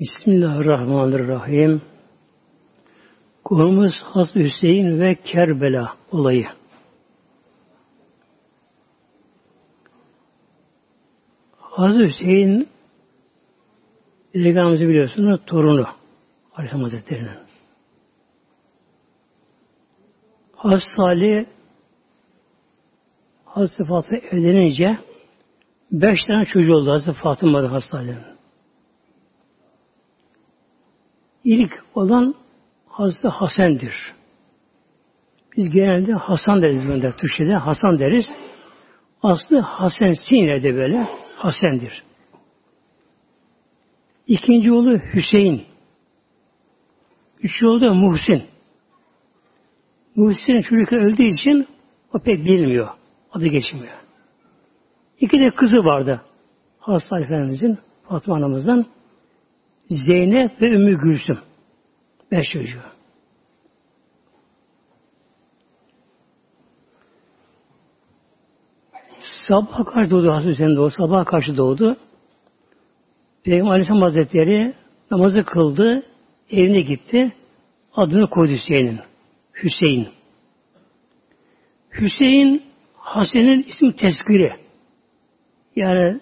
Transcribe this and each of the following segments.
Bismillahirrahmanirrahim. Konumuz Hazreti Hüseyin ve Kerbela olayı. Hazreti Hüseyin Peygamberimizi biliyorsunuz torunu Aleyhisselam Hazretleri'nin. Hazreti Ali Hazreti Fatıma evlenince beş tane çocuğu oldu Hazreti Fatıma'da Hazreti Ali'nin. İlk olan Hazreti Hasan'dır. Biz genelde Hasan deriz bende Türkçe'de. Hasan deriz. Aslı Hasan Sine'de böyle Hasen'dir. İkinci oğlu Hüseyin. Üçüncü oğlu da Muhsin. Muhsin çocuk öldüğü için o pek bilmiyor. Adı geçmiyor. İki de kızı vardı. Hasta Efendimizin, Fatıma anamızdan. Zeynep ve Ümmü Gülsüm. Beş çocuğu. Sabah karşı doğdu Hazreti Hüseyin doğdu. Sabah karşı doğdu. Peygamber Aleyhisselam Hazretleri namazı kıldı. Evine gitti. Adını koydu Hüseyin'in. Hüseyin. Hüseyin Hasen'in ismi tezkiri. Yani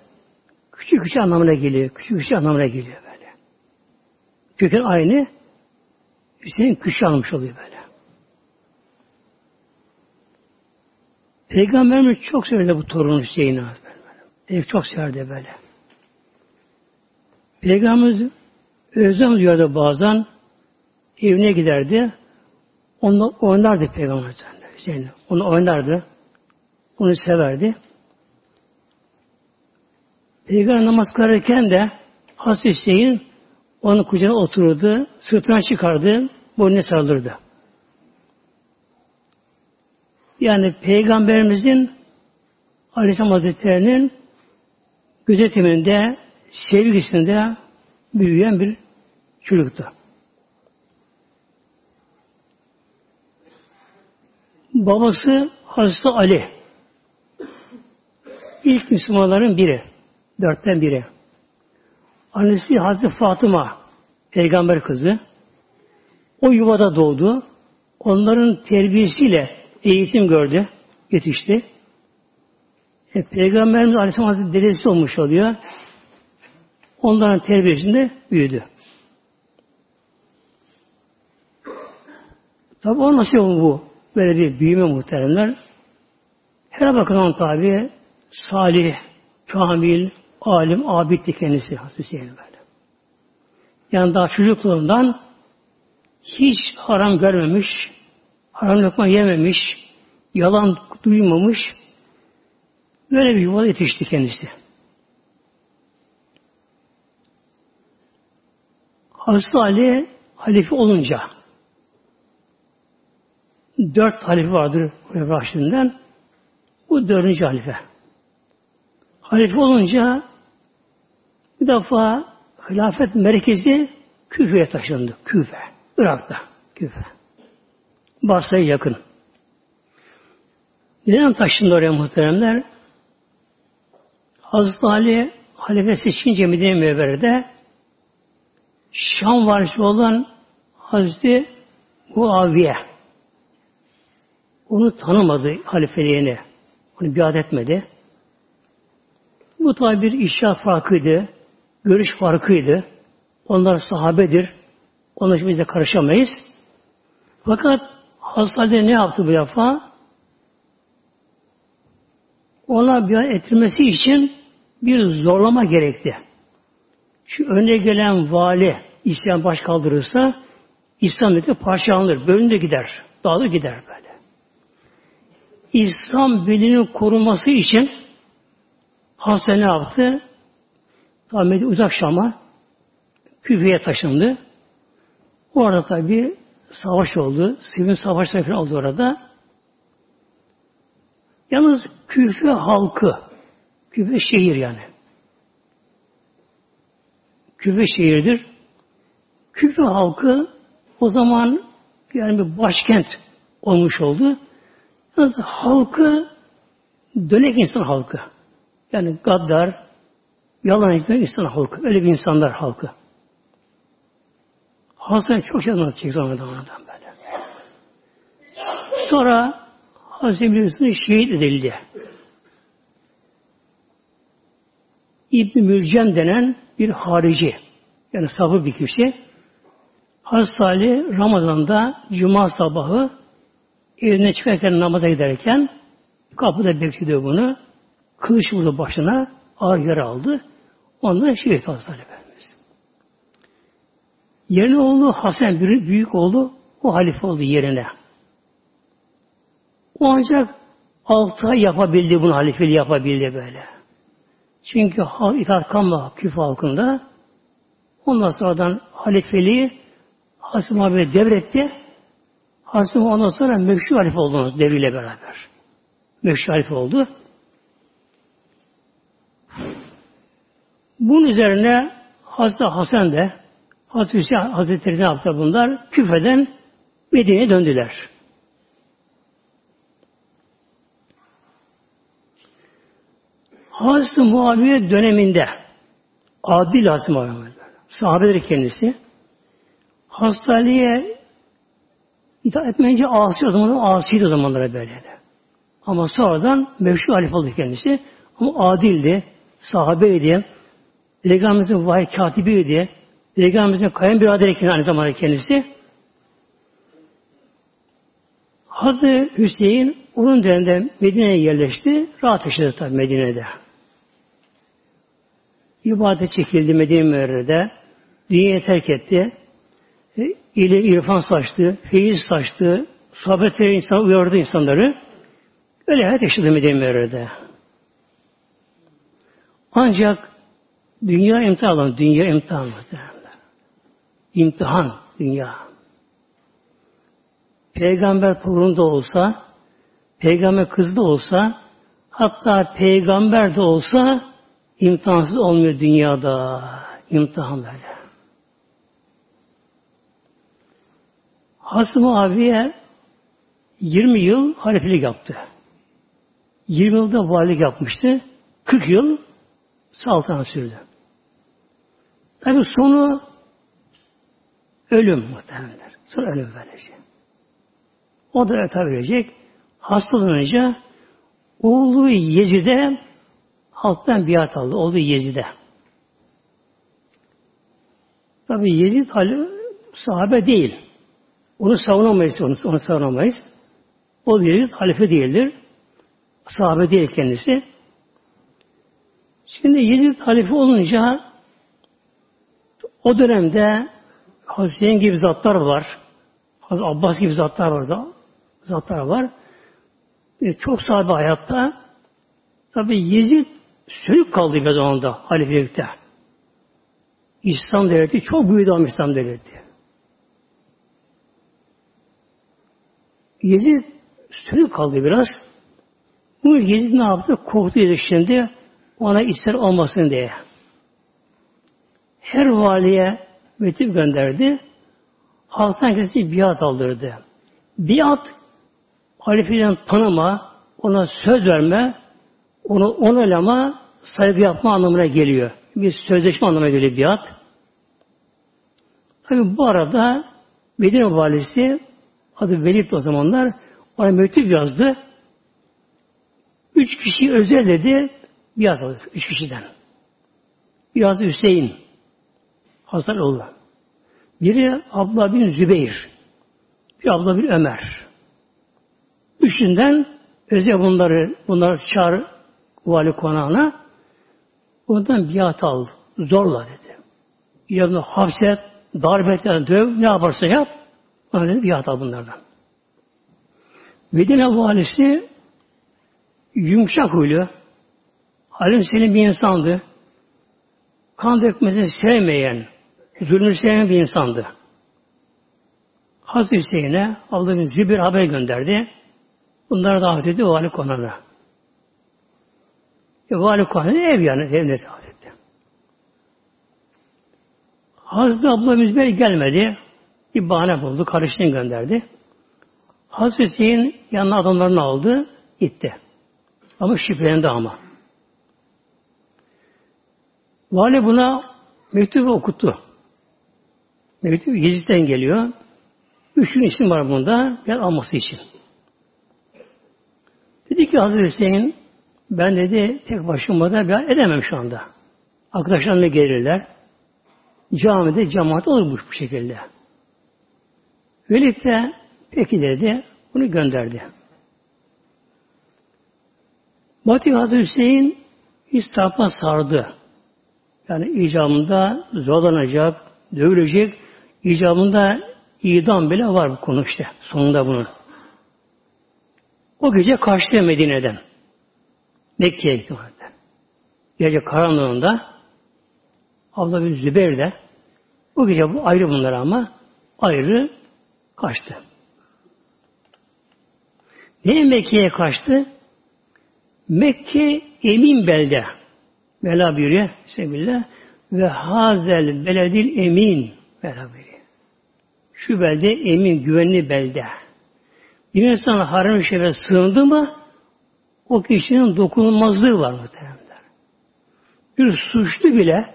küçük küçük anlamına geliyor. Küçük küçük anlamına geliyor. Köken aynı. Hüseyin küçük almış oluyor böyle. Peygamberimiz çok severdi bu torunu Hüseyin'i. Peygamber çok severdi böyle. Peygamberimiz özlem duyardı bazen evine giderdi. Onunla oynardı Peygamber Hüseyin. Onu oynardı. Onu severdi. Peygamber namaz kılarken de Hazreti Hüseyin onun kucağına otururdu, sırtına çıkardı, boynuna sarılırdı. Yani Peygamberimizin Aleyhisselam Hazretleri'nin gözetiminde, sevgisinde büyüyen bir çocuktu. Babası Hazreti Ali. İlk Müslümanların biri. Dörtten biri. Annesi Hazreti Fatıma, peygamber kızı. O yuvada doğdu. Onların terbiyesiyle eğitim gördü, yetişti. E, Peygamberimiz Aleyhisselam Hazretleri dedesi olmuş oluyor. Onların terbiyesinde büyüdü. Tabi o nasıl bu? Böyle bir büyüme muhteremler. Her bakımdan tabi salih, kamil, alim, abiddi kendisi Hazreti böyle. Yani daha çocukluğundan hiç haram görmemiş, haram lokma yememiş, yalan duymamış, böyle bir yuvada yetişti kendisi. Hazreti Ali halife olunca dört halife vardır Raşid'inden. Bu dördüncü halife. Halife olunca bir defa hilafet merkezi Küfe'ye taşındı. Küfe. Irak'ta. Küfe. Basra'ya yakın. Neden taşındı oraya muhteremler? Hazreti Ali halife seçince Medine Mevver'de Şam varisi olan Hazreti Muaviye onu tanımadı halifeliğini. Onu biat etmedi. Bu tabi bir işaret farkıydı. Görüş farkıydı. Onlar sahabedir. İçin biz de karışamayız. Fakat Hazreti ne yaptı bu defa? Ona biat ettirmesi için bir zorlama gerekti. Şu önüne gelen vali İslam baş kaldırırsa İslam milleti parçalanır, bölünür gider, dağılır gider böyle. İslam birliğinin korunması için Hasan ne yaptı? Tabi uzak Şam'a Küfe'ye taşındı. Orada tabi savaş oldu. Sivil savaşları falan oldu orada. Yalnız Küfe halkı, Küfe şehir yani. Küfe şehirdir. Küfe halkı o zaman yani bir başkent olmuş oldu. Yalnız halkı dönek insan halkı. Yani gaddar, yalan ekmek insan halkı. Öyle bir insanlar halkı. Hasan çok şey anlatacak zamanında böyle. Sonra Hazreti Birisini şehit edildi. İbn Mülcem denen bir harici, yani sabır bir kişi, Hazreti Ali Ramazan'da Cuma sabahı evine çıkarken namaza giderken kapıda bekliyor bunu. Kılıç vurdu başına, ağır yara aldı. Ondan şehit Hazreti Ali Efendimiz. Yerine oğlu Hasan, büyük oğlu, o halife oldu yerine. O ancak altı ay yapabildi bunu halifeliği yapabildi böyle. Çünkü itaat kalma küf halkında. Ondan sonradan halifeliği Hasim abi devretti. Hasim ondan sonra meşhur halife oldu devriyle beraber. Meşhur halife oldu. Bunun üzerine Hazreti Hasan de Hazreti Hüseyin Hazretleri ne yaptı bunlar? Küfeden Medine'ye döndüler. Hazreti Muaviye döneminde adil Hazreti Muaviye sahabedir kendisi. Hastaneye itaat etmeyince asi o zaman asiydi o zamanlara böyle. Ama sonradan meşhur halif oldu kendisi. Ama adildi, sahabeydi, Peygamberimizin vahiy katibiydi, Peygamberimizin kayınbiraderi aynı zamanda kendisi. Hazreti Hüseyin onun döneminde Medine'ye yerleşti. Rahat yaşadı tabi Medine'de. İbadet çekildi Medine Münevvere'de. Dünyayı terk etti. E, ilim, irfan saçtı, feyiz saçtı, sohbetleri insan uyardı insanları. Öyle hayat yaşadı Medine Münevvere'de. Ancak dünya imtihan, dünya imtihan İmtihan dünya. Peygamber torunu olsa, peygamber kızı da olsa, hatta peygamber de olsa imtihansız olmuyor dünyada. İmtihan böyle. Hasım abiye 20 yıl halifelik yaptı. 20 yılda valilik yapmıştı. 40 yıl saltanat sürdü. Tabi sonu ölüm muhtemelenler. Sonra ölüm verecek. O da tabi verecek. Hastalanınca oğlu Yezid'e halktan biat aldı. Oğlu Yezid'e. Tabi Yezid hali sahabe değil. Onu savunamayız, onu, onu savunamayız. O Yezid halife değildir. Sahabe değil kendisi. Şimdi Yezid halife olunca o dönemde Hüseyin gibi zatlar var. Hazreti Abbas gibi zatlar var da. Zatlar var. E, çok sahabe hayatta. Tabi Yezid sürük kaldı bir zamanda halifelikte. İslam devleti çok büyüdü ama İslam devleti. Yezid sürük kaldı biraz. Bu Yezid ne yaptı? Korktu Yezid şimdi ona ister olmasın diye. Her valiye mektup gönderdi. Halktan kendisi biat aldırdı. Biat halifeden tanıma, ona söz verme, onu onaylama, saygı yapma anlamına geliyor. Bir sözleşme anlamına geliyor biat. Tabi bu arada Medine valisi adı Velid o zamanlar ona mektup yazdı. Üç kişi özel dedi biat aldı. Üç kişiden. Biraz Hüseyin Hasan oğlu. Biri Abla bin Zübeyir. Bir Abla bin Ömer. Üçünden özel bunları bunları çağır vali konağına. Ondan biat al. Zorla dedi. Ya hapset, darbet, döv, ne yaparsa yap. Ona dedi biat al bunlardan. Medine valisi yumuşak huylu, halim senin bir insandı. Kan dökmesini sevmeyen, zulmü sevmeyen bir insandı. Hazreti Hüseyin'e Allah bin Zübir haber gönderdi. Bunları davet etti vali konağına. E, vali konağına ev yani, evine davet etti. Hazreti Abdullah Müzber gelmedi. Bir bahane buldu, kardeşini gönderdi. Hazreti Hüseyin yanına adamlarını aldı, gitti. Ama şifrelendi ama. Vali buna mektubu okuttu. Mektup Yezid'den geliyor. Üç gün isim var bunda. Gel alması için. Dedi ki Hazreti Hüseyin ben dedi tek başıma da ben edemem şu anda. Arkadaşlarımla gelirler. Camide cemaat olur bu şekilde. Velid de peki dedi. Bunu gönderdi. Batı Hazreti Hüseyin İstihapa sardı. Yani icabında zorlanacak, dövülecek, icabında idam bile var bu konu işte. Sonunda bunun. O gece kaçtı Medine'den. Mekke'ye gitti. Gece karanlığında Abla bin Zübeyir de bu gece bu ayrı bunlar ama ayrı kaçtı. Niye Mekke'ye kaçtı? Mekke emin belde. Mela buyuruyor. Bismillah. Ve hazel beledil emin. Buyuruyor. Şu belde emin, güvenli belde. Bir insan haram-ı sığındı mı o kişinin dokunulmazlığı var muhteremler. Bir suçlu bile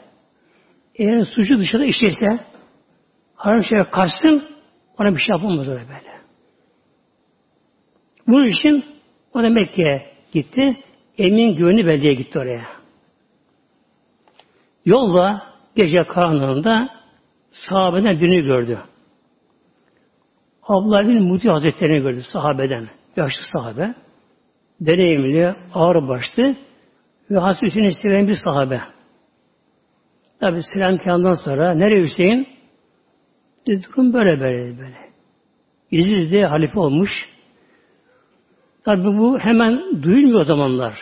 eğer suçu dışarıda işlese haram şerife kaçsın ona bir şey yapılmaz öyle böyle. Bunun için o da Mekke'ye gitti. Emin güvenli beldeye gitti oraya. Yolda gece karanlığında sahabeden birini gördü. Abdullah bin Muti Hazretleri'ni gördü sahabeden. Yaşlı sahabe. Deneyimli, ağır başlı ve Hazreti Hüseyin'i seven bir sahabe. Tabi selam kıyamdan sonra nereye Hüseyin? Dedi, durum böyle böyle böyle. Yezid halife olmuş. Tabi bu hemen duyulmuyor o zamanlar.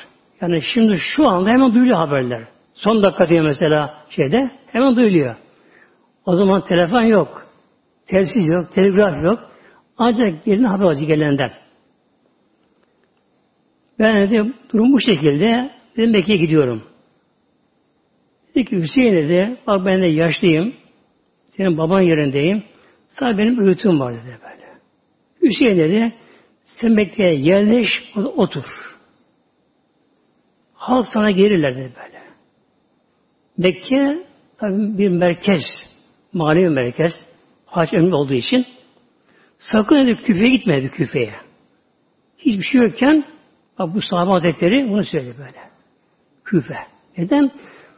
Yani şimdi şu anda hemen duyuluyor haberler. Son dakika diye mesela şeyde hemen duyuluyor. O zaman telefon yok. Telsiz yok, telgraf yok. Ancak birinin haber alacak gelenden. Ben de durum bu şekilde dedim Mekke'ye gidiyorum. Dedi ki Hüseyin dedi, bak ben de yaşlıyım. Senin baban yerindeyim. Sadece benim öğütüm var dedi böyle. Hüseyin dedi, sen Mekke'ye yerleş, otur. Halk sana gelirler dedi böyle. Mekke tabi bir merkez, manevi merkez, hac önemli olduğu için sakın dedi küfeye gitmedi küfeye. Hiçbir şey yokken bak bu sahabe hazretleri bunu söyledi böyle. Küfe. Neden?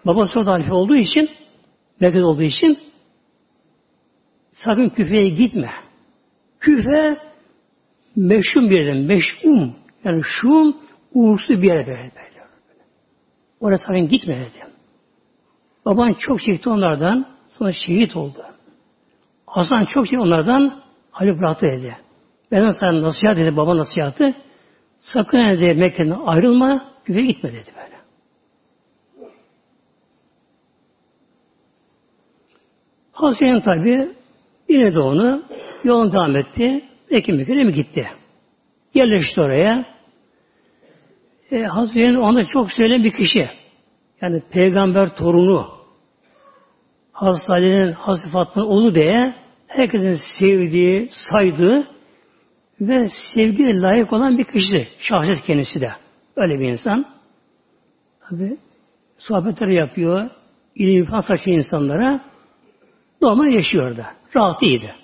Babası orada halife olduğu için merkez olduğu için sakın küfeye gitme. Küfe meşhum bir yer, meşhum yani şum uğursuz bir yere böyle. böyle. Oraya sakın gitme dedim. Baban çok çekti onlardan. Sonra şehit oldu. Hasan çok çekti onlardan. Halil bıraktı dedi. Ben sana nasihat dedi. Baba nasihatı. Sakın dedi Mekke'den ayrılma. Güve gitme dedi böyle. Hasan tabi yine de onu yolun devam etti. Ekim Mekke'ye mi gitti? Yerleşti oraya. E, Hazreti onda çok söyleyen bir kişi. Yani peygamber torunu Hazreti Ali'nin Hazreti Fatma'nın oğlu diye herkesin sevdiği, saydığı ve sevgiye layık olan bir kişi. Şahsiyet kendisi de. Öyle bir insan. Tabi sohbetleri yapıyor. İlim falan saçıyor insanlara. Normal yaşıyor da. Rahat iyiydi.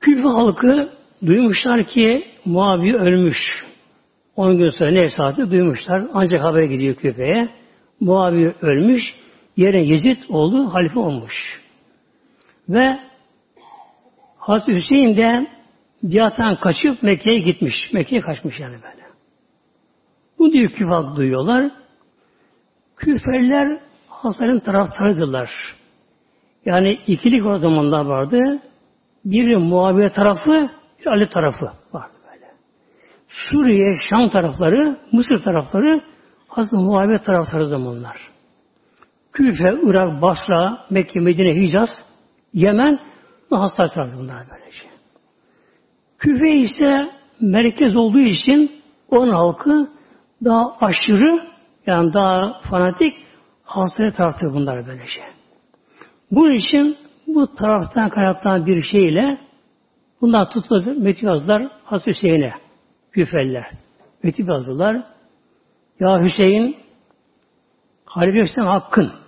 Küfe halkı duymuşlar ki Muaviye ölmüş. 10 gün sonra ne saati duymuşlar. Ancak haber gidiyor Küfe'ye. Muaviye ölmüş. Yerine Yezid oğlu halife olmuş. Ve Hazreti Hüseyin de biattan kaçıp Mekke'ye gitmiş. Mekke'ye kaçmış yani böyle. Bu diyor küfak duyuyorlar. Küferler Hasan'ın taraftarıdırlar. Yani ikilik o zamanlar vardı. Biri Muaviye tarafı, bir Ali tarafı var böyle. Suriye, Şam tarafları, Mısır tarafları aslında Muaviye taraftarı zamanlar. Küfe, Irak, Basra, Mekke, Medine, Hicaz, Yemen bu hasta tarafı bunlar böylece. Küfe ise merkez olduğu için onun halkı daha aşırı yani daha fanatik hastaya tarafı bunlar böylece. Bunun için bu taraftan kaynaklanan bir şeyle bunlar tutuldu mektup yazdılar Hazreti Hüseyin'e küfeliler. Mektup yazdılar. Ya Hüseyin Halife Hüseyin hakkın.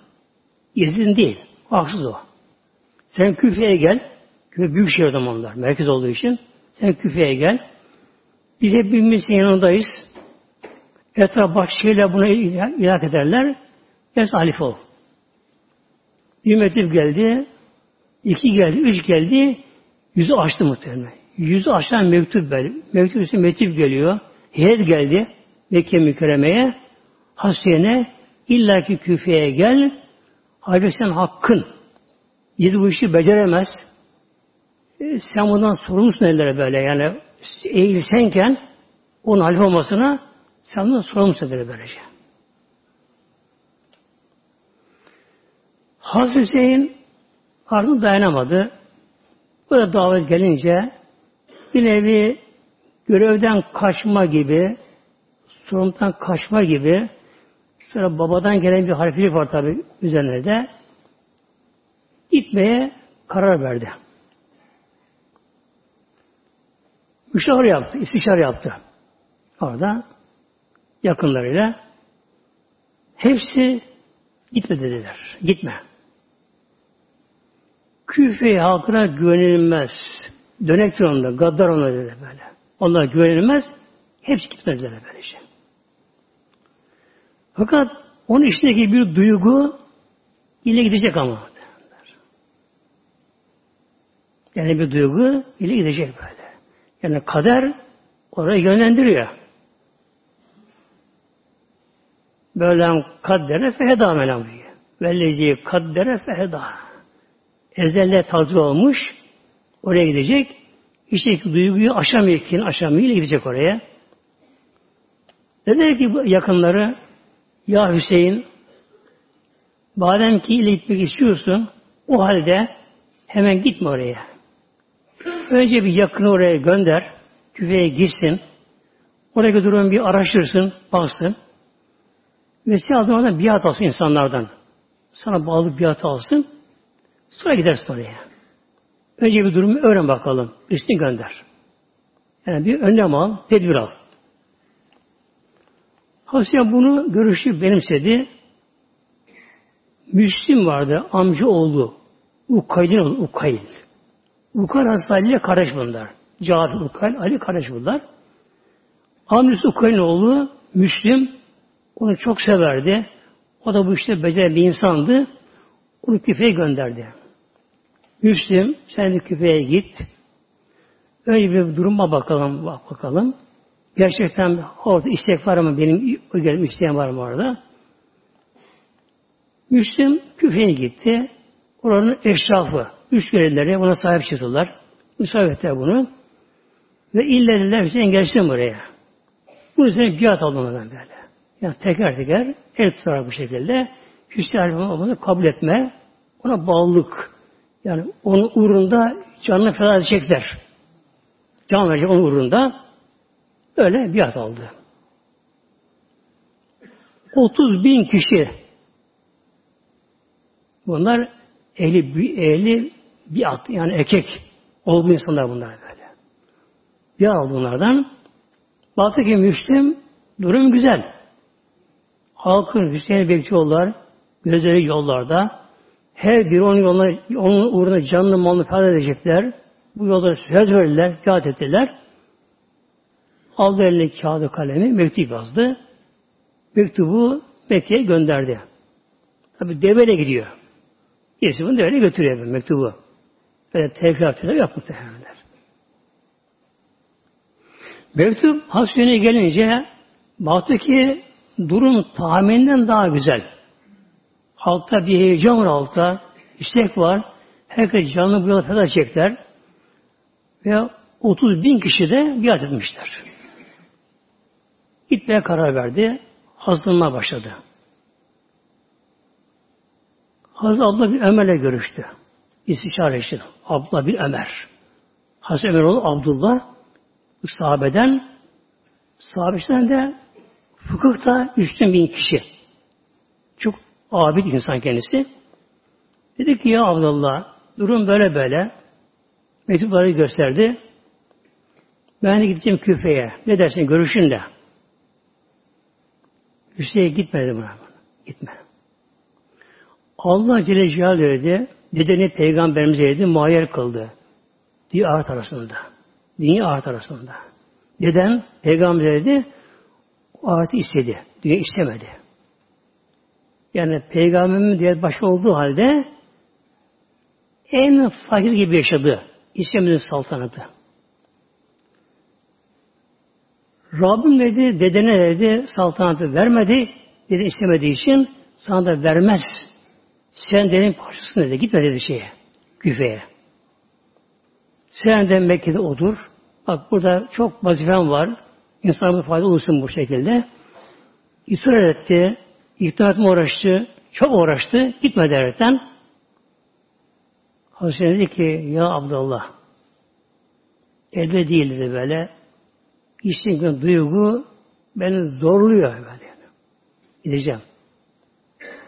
Yezid'in değil. Haksız o. Sen Küfe'ye gel. Küfe büyük şehir zamanlar. Merkez olduğu için. Sen Küfe'ye gel. Biz hepimizin yanındayız. Etraf bak şeyle buna ilak ederler. Yes halife ol. Bir mektup geldi. iki geldi. Üç geldi. Yüzü açtı muhtemelen. Yüzü açan mektup böyle. Mektup üstü mektup geliyor. Heyet geldi. Mekke mükerremeye. Hasiyene illaki küfeye gel. Halbuki sen hakkın. Yiğit bu işi beceremez. E, sen bundan sorumlusun ellere böyle. Yani eğilsenken onun halife olmasına sen bundan sorumlusun ellere böylece. Hazreti Hüseyin artık dayanamadı. Da davet gelince bir nevi görevden kaçma gibi, sorumluluktan kaçma gibi sonra babadan gelen bir halifelik var tabi üzerine de gitmeye karar verdi. Müşavir yaptı, istişare yaptı. Orada yakınlarıyla hepsi gitme dediler. Gitme. Küfe halkına güvenilmez. Dönektir onlar, gaddar onlar dedi böyle. Onlar güvenilmez. Hepsi gitmezler böylece. Fakat onun içindeki bir duygu ile gidecek ama. Yani bir duygu ile gidecek böyle. Yani kader oraya yönlendiriyor. Böyle kaddere feheda melam diyor. Vellezi kaddere feheda. Ezelle tazı olmuş. Oraya gidecek. İşte duyguyu aşamıyor, kin aşamıyor, gidecek oraya. Dediler ki yakınları, ya Hüseyin, madem ki ile gitmek istiyorsun, o halde hemen gitme oraya. Önce bir yakını oraya gönder, küveye gitsin, oraya durum bir araştırsın, baksın. Vesile adına biat alsın insanlardan. Sana bağlı biat alsın. Sonra gidersin oraya. Önce bir durumu öğren bakalım. Üstünü gönder. Yani bir önlem al, tedbir al. Hasya bunu görüşü benimsedi. Müslim vardı, amca oğlu. Ukaydin oğlu, Ukayl. Ukayl Hazreti kardeş bunlar. Cahil Ukayl, Ali kardeş bunlar. Amcası Ukayl'in oğlu Müslim onu çok severdi. O da bu işte beceren bir insandı. Onu küfeye gönderdi. Müslim sen de küfeye git. Öyle bir duruma bakalım, bak bakalım. Gerçekten orada istek var mı? Benim gelip isteyen var mı orada? Müslim küfeye gitti. Oranın eşrafı, üç görevlileri buna sahip çıktılar. Müsaade bunu. Ve illa dediler Hüseyin gelsin buraya. Bunun üzerine biat alınmadan böyle. Yani teker teker el tutarak bu şekilde Hüsnü Aleyhisselam'ı kabul etme, ona bağlılık. Yani onun uğrunda canını feda edecekler. Can verecek onun uğrunda. Öyle biat aldı. 30 bin kişi bunlar ehli, ehli biat yani erkek olgun insanlar bunlar böyle. Bir aldı bunlardan. Baktı ki Müslüm durum güzel. Halkın Hüseyin'i bekliyorlar. Gözleri yollarda. Her biri onun yoluna, onun uğruna canlı malını feda edecekler. Bu yolda söz verdiler, kağıt ettiler. Aldı eline kağıdı kalemi, mektup yazdı. Mektubu Mekke'ye gönderdi. Tabi deveyle gidiyor. Birisi bunu deveyle götürüyor mektubu. Böyle tekrar tekrar yok muhtemelenler. Mektup Hasyen'e gelince baktı ki durum tahminden daha güzel. Halkta bir heyecan var halkta, istek var. Herkes canlı bu yola feda edecekler. Ve 30 bin kişi de biat etmişler. Gitmeye karar verdi. Hazırlanmaya başladı. Hazreti abla bir Ömer'le görüştü. İstişare etti. Abla bir Ömer. Hazreti Ömer oğlu Abdullah sahabeden sahabesinden de fıkıhta üstün bin kişi. Çok abid insan kendisi. Dedi ki ya Abdullah durum böyle böyle. Mektupları gösterdi. Ben de gideceğim küfeye. Ne dersin görüşün de. Hüseyin gitmedi buna. Gitme. Allah Celle Celaluhu dedi, dedeni peygamberimize dedi, muayyer kıldı. Diye ahiret arasında. Dünya ahiret arasında. Neden? Peygamber dedi, o ahireti istedi. Dünya istemedi. Yani peygamberin diye başı olduğu halde en fakir gibi yaşadı. İstemedi saltanatı. Rabbim dedi, dedene dedi, saltanatı vermedi. Dedi istemediği için sana da vermez. Sen dedenin parçasın dedi. Gitme dedi şeye, küfeye. Sen de Mekke'de odur. Bak burada çok vazifem var. İnsanın fayda olsun bu şekilde. İsrar etti. İhtar etme uğraştı. Çok uğraştı. Gitmedi derken. Hazreti dedi ki ya Abdullah elde değil dedi böyle. İçtiğin duygu beni zorluyor böyle. Gideceğim.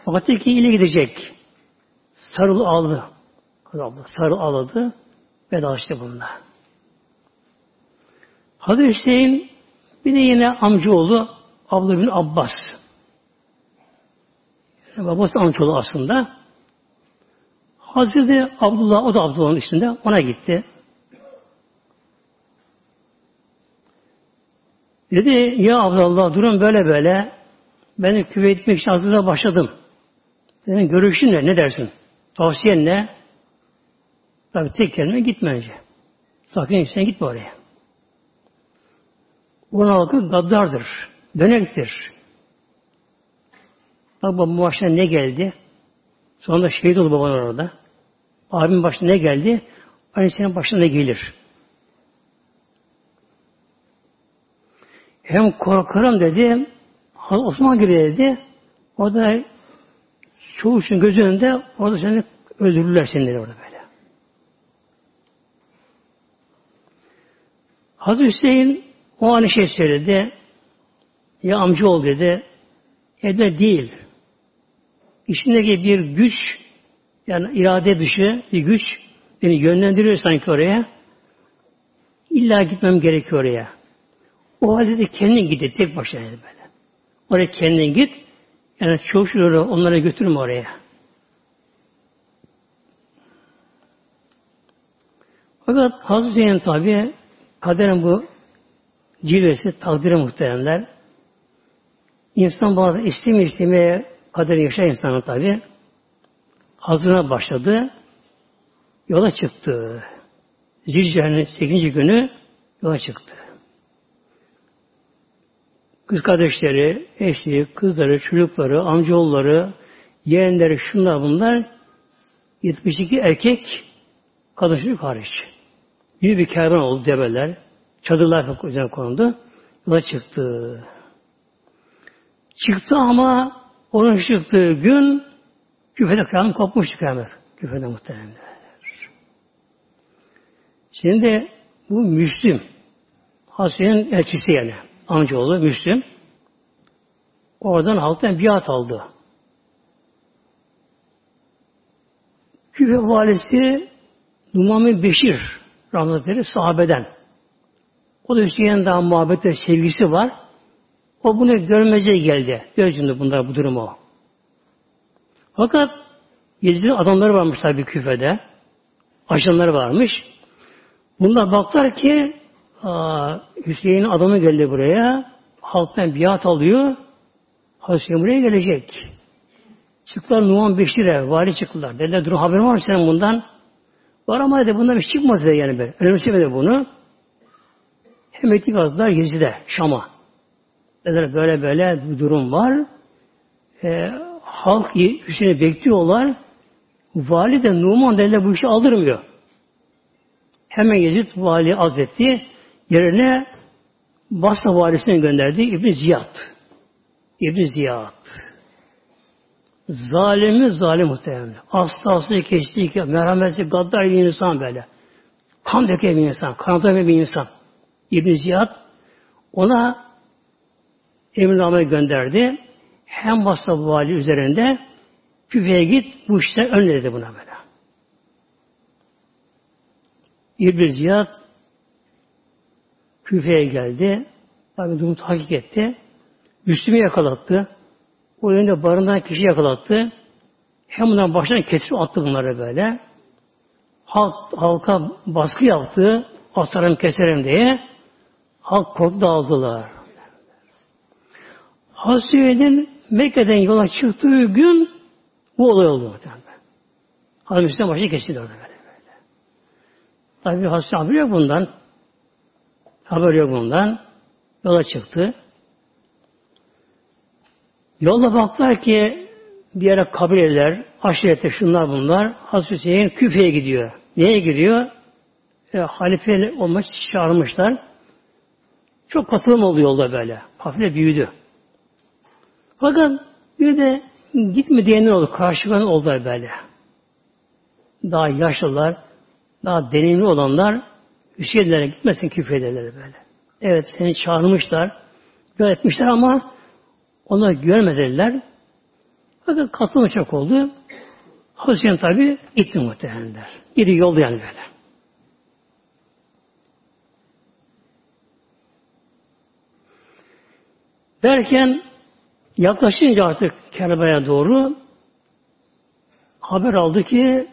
Fakat ki ile gidecek. Sarıl aldı. Sarıl aldı. Vedalaştı bununla. Hazreti Hüseyin bir de yine amcaoğlu Abdullah bin Abbas. Yani babası amcaoğlu aslında. Hazreti Abdullah, o da Abdullah'ın içinde, ona gitti. Dedi, ya Abdullah durum böyle böyle. Ben küve etmek için hazırlığa başladım. Senin görüşün ne? Ne dersin? Tavsiyen ne? Tabi tek kelime gitme önce. Sakın sen gitme oraya. Onun halkı gaddardır. Dönektir. Bak babam başına ne geldi? Sonra şehit oldu baban orada. Abimin başına ne geldi? Aynı senin başına ne gelir? Hem korkarım dedi, Osman gibi dedi, o da çoğu için göz önünde orada seni öldürürler seni orada böyle. Hazreti Hüseyin o an şey söyledi. Ya amca ol dedi. Evde değil. İçindeki bir güç yani irade dışı bir güç beni yönlendiriyor sanki oraya. İlla gitmem gerekiyor oraya. O halde de kendin git tek başına dedi böyle. Oraya kendin git. Yani çoğuşları onlara götürme oraya. Fakat Hazreti Zeynep tabi kaderin bu cilvesi, takdiri muhteremler. İnsan bazen isteme istemeye kaderi yaşar insanın tabi. Hazırına başladı. Yola çıktı. Zilcehen'in 8. günü yola çıktı. Kız kardeşleri, eşi, kızları, çocukları, amcaoğulları, yeğenleri, şunlar bunlar 72 erkek kadın çocuk hariç. Büyük bir kervan oldu develer. Çadırlar üzerine konuldu. Yola çıktı. Çıktı ama onun çıktığı gün küfede kıyamet kopmuştu kıyamet. Küfede muhteremler. Şimdi bu Müslüm. Hasiye'nin elçisi yani. Amcaoğlu Müslüm. Oradan halktan biat aldı. Küfe valisi Numami Beşir rahmetleri sahabeden. O da Hüseyin daha muhabbette sevgisi var. O bunu görmece geldi. Gözünde bunlar bu durumu. Fakat Yezid'in adamları varmış tabi küfede. Ajanları varmış. Bunlar baktılar ki Hüseyin'in adamı geldi buraya. Halktan biat alıyor. Hazreti buraya gelecek. Çıktılar Numan Beşir'e, vali çıktılar. Dediler durum haberin var mı senin bundan? Var ama dedi bundan bir şey çıkmaz dedi yani böyle. Önemsemedi bunu. Hem ettik azlar Yezid'e, Şam'a. Dediler böyle böyle bir durum var. E, halk Hüseyin'i bekliyorlar. Vali de Numan dediler bu işi aldırmıyor. Hemen Yezid vali azletti. Yerine Basra valisini gönderdi İbn Ziyad. İbn Ziyad. Zalimi zalim muhtemelen. Hastası, keçti, merhametli, gaddar bir insan böyle. Kan döken bir insan, kanatan bir insan. İbn Ziyad ona emirname gönderdi. Hem Basra vali üzerinde küfeye git, bu işte önledi buna böyle. İbn Ziyad küfeye geldi. Tabi durumu tahkik etti. Müslüm'ü yakalattı. O yönde barınan kişi yakalattı. hem bundan baştan kesip attı bunları böyle. Halk, halka baskı yaptı. Asarım keserim diye. Halk korktu dağıldılar. Hazreti Mekke'den yola çıktığı gün bu olay oldu. Hazreti Müslüman başı kesildi orada böyle. böyle. Tabi Hazreti haber yok bundan. Haber yok bundan. Yola çıktı. Yolda baktılar ki diğer kabileler, aşirete şunlar bunlar. Hazreti Hüseyin Küfe'ye gidiyor. Neye gidiyor? E, halife olmak çağırmışlar. Çok katılım oldu yolda böyle. Kafile büyüdü. Fakat bir de gitme diyenler oldu. Karşılayan oldu böyle. Daha yaşlılar, daha deneyimli olanlar Hüseyinlere gitmesin küfrederler böyle. Evet seni çağırmışlar, etmişler ama ona görmediler. Fakat katılma çok oldu. Hüseyin tabi gitti muhtemelenler. Biri yolda yani böyle. Derken yaklaşınca artık Kerba'ya doğru haber aldı ki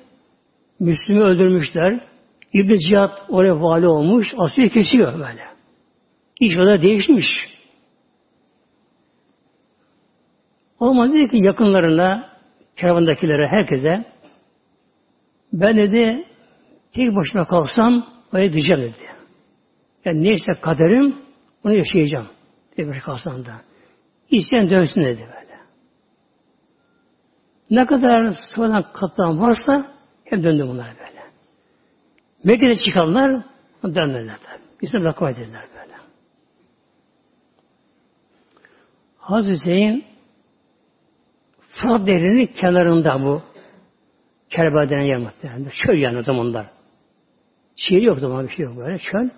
Müslüm'ü öldürmüşler. İbn Ziyad oraya vali olmuş. Asıyı kesiyor böyle. İş o da değişmiş. O zaman dedi ki yakınlarına, keravandakilere, herkese ben dedi tek başıma kalsam öyle diyeceğim dedi. Yani neyse kaderim onu yaşayacağım. Tek başıma kalsam da. İsteyen dönsün dedi böyle. Ne kadar sonradan katılan varsa hep döndü bunlar böyle. Mekke'de çıkanlar dönmediler. İslam rakam edildiler böyle. Hazreti Hüseyin Fırat Nehri'nin kenarında bu Kerbela denen yer muhtemelen. Çöl yani o zamanlar. Şehir yok zaman bir şey yok böyle çöl.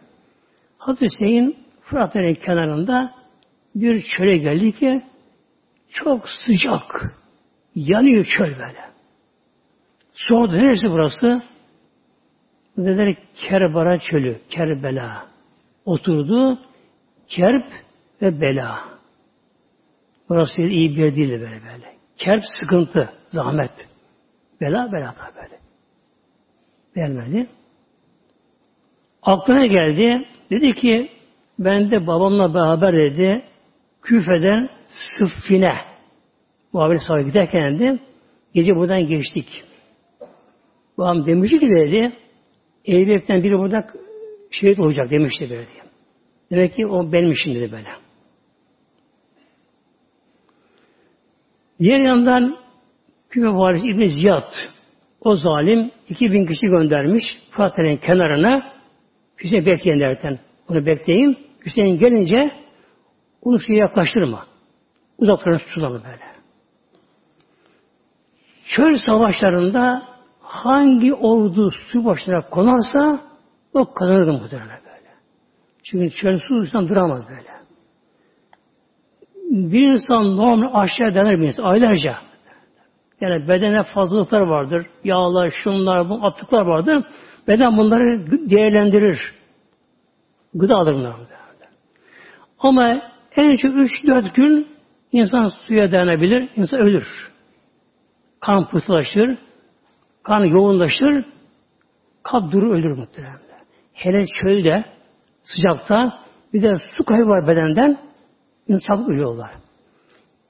Hazreti Hüseyin Fırat Nehri'nin kenarında bir çöle geldi ki çok sıcak. Yanıyor çöl böyle. Sordu neresi burası? Dediler Kerbara çölü, Kerbela. Oturdu, Kerb ve Bela. Burası iyi bir yer değildi böyle böyle. Kerb sıkıntı, zahmet. Bela, bela böyle. Beğenmedi. Aklına geldi. Dedi ki ben de babamla beraber dedi Küfe'den Sıffin'e muhabir sahibi giderken de gece buradan geçtik. Babam demişti ki dedi Eylül'den biri burada şehit olacak demişti böyle diye. Demek ki o benim işim dedi böyle. Diğer yandan Küfe valisi İbn Ziyad o zalim 2000 kişi göndermiş Fatih'in kenarına Hüseyin bekleyin derken onu bekleyin. Hüseyin gelince onu suya yaklaştırma. Uzaklarına tutulalım böyle. Çöl savaşlarında hangi ordu su başına konarsa o kazanırdı muhtemelen böyle. Çünkü çöl su insan duramaz böyle. Bir insan normal aşağı denir bir insan aylarca. Yani bedene fazlalıklar vardır. Yağlar, şunlar, bu atıklar vardır. Beden bunları değerlendirir. Gıda alır bunlar. Ama en çok 3-4 gün insan suya dayanabilir, insan ölür. Kan pıhtılaşır, kan yoğunlaşır, kalp durur ölür muhtemelen. Hele çölde, sıcakta bir de su kaybı var bedenden insan ölüyorlar.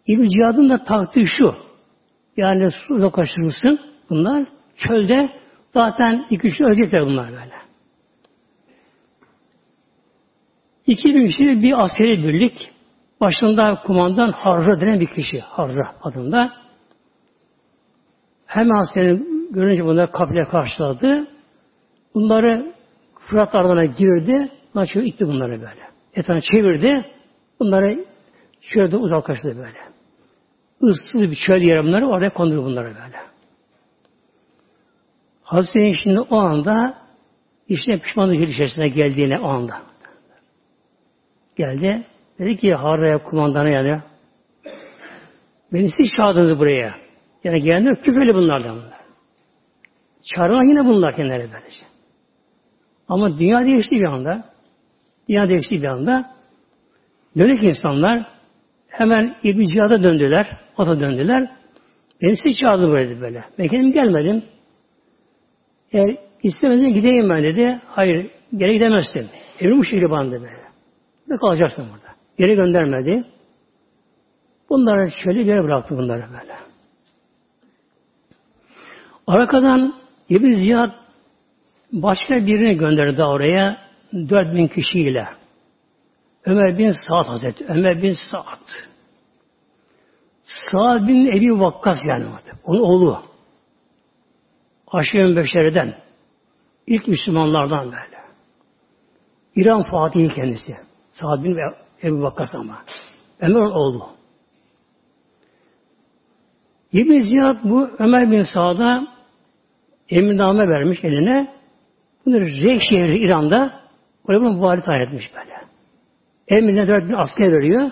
İbn Cihad'ın da taktiği şu. Yani su uzaklaştırılsın bunlar. Çölde zaten iki üç ölecekler bunlar böyle. 2000 kişi bir askeri birlik başında kumandan Harra denen bir kişi. Harra adında. Hemen askeri görünce bunlar kapıya karşıladı. Bunları Fırat ardına girdi. Bunlar şöyle itti bunları böyle. Etrafını çevirdi. Bunları şöyle uzaklaştırdı böyle. Issız bir çöl yeri bunları oraya kondu bunları böyle. Hazreti şimdi o anda işte pişmanlık içerisine geldiğine o anda geldi. Dedi ki Harra'ya kumandana yani beni siz çağırdınız buraya. Yani gelenler küfeli bunlardan bunlar. Çağrılan yine bunlar kendileri böylece. Ama dünya değişti bir anda. Dünya değişti bir anda. Dönük insanlar hemen İbn Cihad'a döndüler. Da döndüler. Beni siz çağırdı böyle böyle. Ben kendim gelmedim. Eğer istemedin gideyim ben dedi. Hayır, geri gidemezsin. Evrim bana dedi böyle. Ve kalacaksın burada. Geri göndermedi. Bunları şöyle geri bıraktı bunları böyle. Arkadan İbn Ziyad başka birini gönderdi oraya 4000 kişiyle. Ömer bin Sa'd Hazreti. Ömer bin Sa'd. Sa'd bin Ebi Vakkas yani. Onun oğlu. Aşırı Beşeri'den. ilk Müslümanlardan böyle. İran Fatihi kendisi. Sa'd bin Ebu Vakkas ama. Ömer'in oğlu. İbn Ziyad bu Ömer bin Sa'd'a emirname vermiş eline. Bunu Reyh şehri İran'da oraya bunu vali tayin etmiş böyle. Emrine dört bin asker veriyor.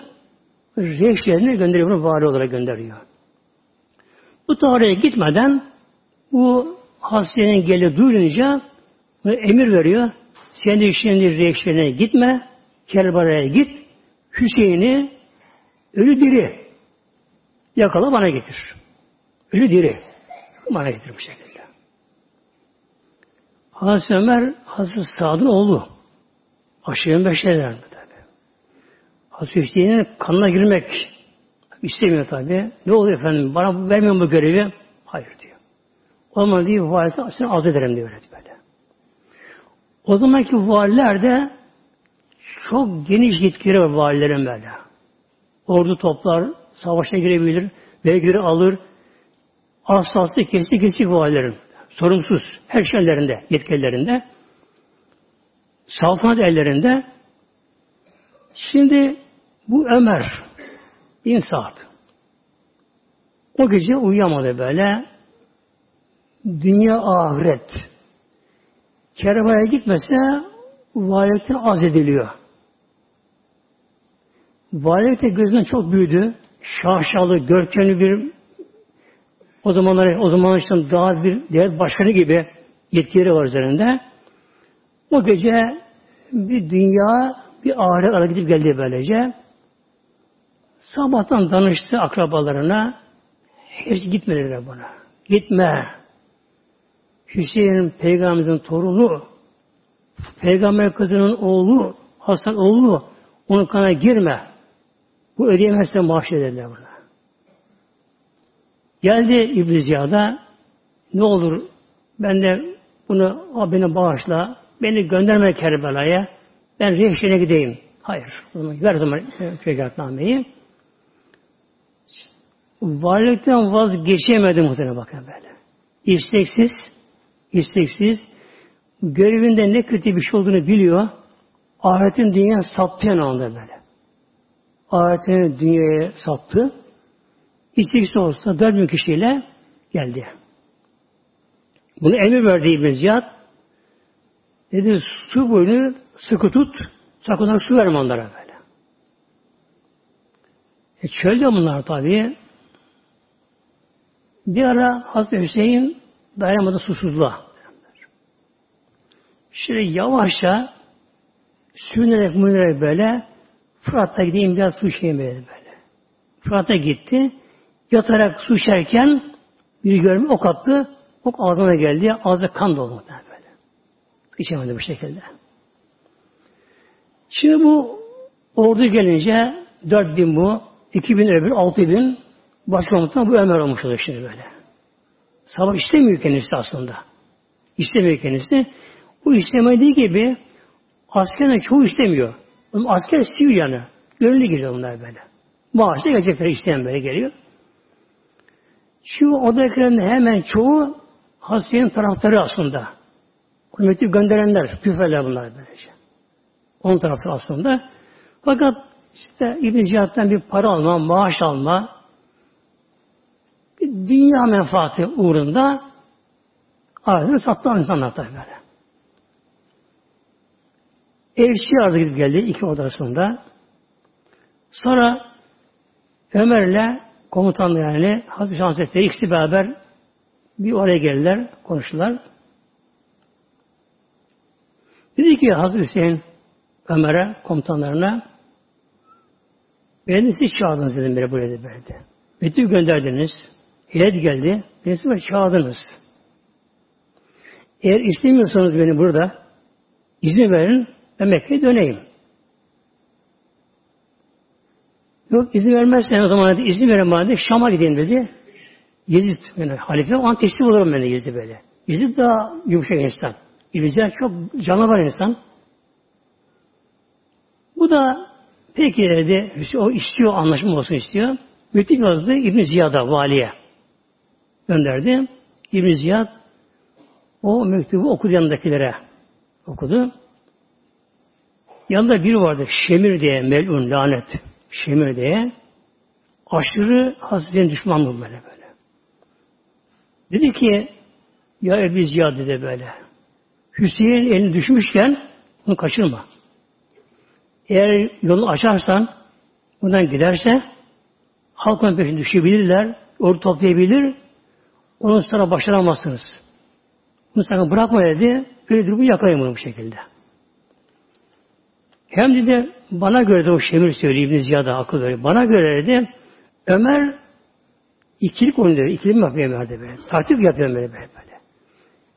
Reyh şehrine gönderiyor. Bunu vali olarak gönderiyor. Bu tarihe gitmeden bu hastanenin gelip duyulunca emir veriyor. Sen de şimdi Reyh şehrine gitme. Kerbala'ya git. Hüseyin'i ölü diri yakala bana getir. Ölü diri. Bana getir bu şekilde. Hazreti Ömer Hazreti Sa'd'ın oğlu. Aşırı beşerler mi tabi. Hazreti Hüseyin'in kanına girmek istemiyor tabi. Ne oluyor efendim? Bana vermiyor bu görevi. Hayır diyor. O zaman diyor valisi seni az ederim diyor böyle. O zamanki valiler de çok geniş yetkileri var valilerin böyle. Ordu toplar, savaşa girebilir, vergileri alır. Aslaslı kesik kesik valilerin. Sorumsuz. Her şeylerinde, yetkililerinde. Saltanat ellerinde. Şimdi bu Ömer bin Sa'd o gece uyuyamadı böyle. Dünya ahiret. Kervaya gitmese valilikten az ediliyor. Valilik de gözünden çok büyüdü. Şaşalı, görkemli bir o zamanlar o zaman işte daha bir devlet başkanı gibi yetkileri var üzerinde. O gece bir dünya bir ahiret ara gidip geldi böylece. Sabahtan danıştı akrabalarına. Hepsi gitmediler buna. Gitme. Hüseyin peygamberimizin torunu, peygamber kızının oğlu, Hasan oğlu, onun kana girme. Bu ödeyemezsen maaş dediler buna. Geldi İbn Ziya'da ne olur ben de bunu beni bağışla, beni gönderme Kerbela'ya, ben Rehşen'e gideyim. Hayır. O zaman ver zaman fegatnameyi. Varlıktan vazgeçemedi muhtemelen bakın böyle. İsteksiz, isteksiz, görevinde ne kötü bir şey olduğunu biliyor. Ahiretin dünya sattı anda böyle. Ahiretini dünyaya sattı. İsteksiz olsa dört bin kişiyle geldi. Bunu emir verdi İbn Ziyad. Dedi su boyunu sıkı tut, sakın su verme onlara böyle. E çölde bunlar tabi. Bir ara Hazreti Hüseyin dayanamadı susuzluğa. Şimdi yavaşça sürünerek münerek böyle Fırat'ta gideyim biraz su içeyim böyle. Fırat'a gitti. Yatarak su içerken bir görme ok attı. Ok ağzına geldi. Ağzı kan doldu böyle. İçemedi bu şekilde. Şimdi bu ordu gelince 4000 bu, 2000 öbür, 6000 başkomutan bu Ömer olmuş oluyor şimdi böyle. Sabah istemiyor kendisi aslında. İstemiyor kendisi. Bu istemediği gibi askerin çoğu istemiyor. Asker istiyor yani. Gönüllü geliyor bunlar böyle. Maaşta gelecekler isteyen böyle geliyor. Şu odakilerin hemen çoğu Hasiye'nin taraftarı aslında. O mektup gönderenler, küfeler bunlar böylece. Onun taraftarı aslında. Fakat işte İbn Cihat'tan bir para alma, maaş alma, dünya menfaati uğrunda ahiretini sattı insanlar tabi böyle. Elçi arada gidip geldi iki odasında. Sonra Ömer'le komutan yani Hazreti Hazretleri ikisi beraber bir oraya geldiler, konuştular. Dedi ki Hazreti Hüseyin Ömer'e, komutanlarına beni siz çağırdınız dedim beni buraya dedi. Mektup gönderdiniz. heyet geldi. Neyse çağırdınız. Eğer istemiyorsanız beni burada izin verin ben Mekke'ye döneyim. Yok izin vermezsen o zaman dedi, izin verin bana dedi, Şam'a gideyim dedi. Yezid yani halife o an teslim olurum ben de Yezid böyle. Yezid daha yumuşak insan. İbn çok canavar insan. Bu da peki dedi, o istiyor, anlaşma olsun istiyor. Mektup yazdı İbn Ziyad'a, valiye gönderdi. İbn Ziyad o mektubu okudu yanındakilere. Okudu. Yanında biri vardı. Şemir diye melun, lanet. Şemir diye. Aşırı Hazretleri'nin düşmanlığı böyle böyle. Dedi ki ya Ebu Ziyad dedi böyle. Hüseyin elini düşmüşken bunu kaçırma. Eğer yolu açarsan bundan giderse halkın peşine düşebilirler, ordu toplayabilir, onun sonra başaramazsınız. Bunu sakın bırakma dedi. Böyle durumu yakayım bunu bu şekilde. Hem dedi bana göre de o Şemir söylüyor İbn Ziyad'a akıl veriyor. Bana göre dedi Ömer ikilik oynuyor. İkilik mi yapıyor Ömer'de böyle. Tartip yapıyor böyle böyle. böyle.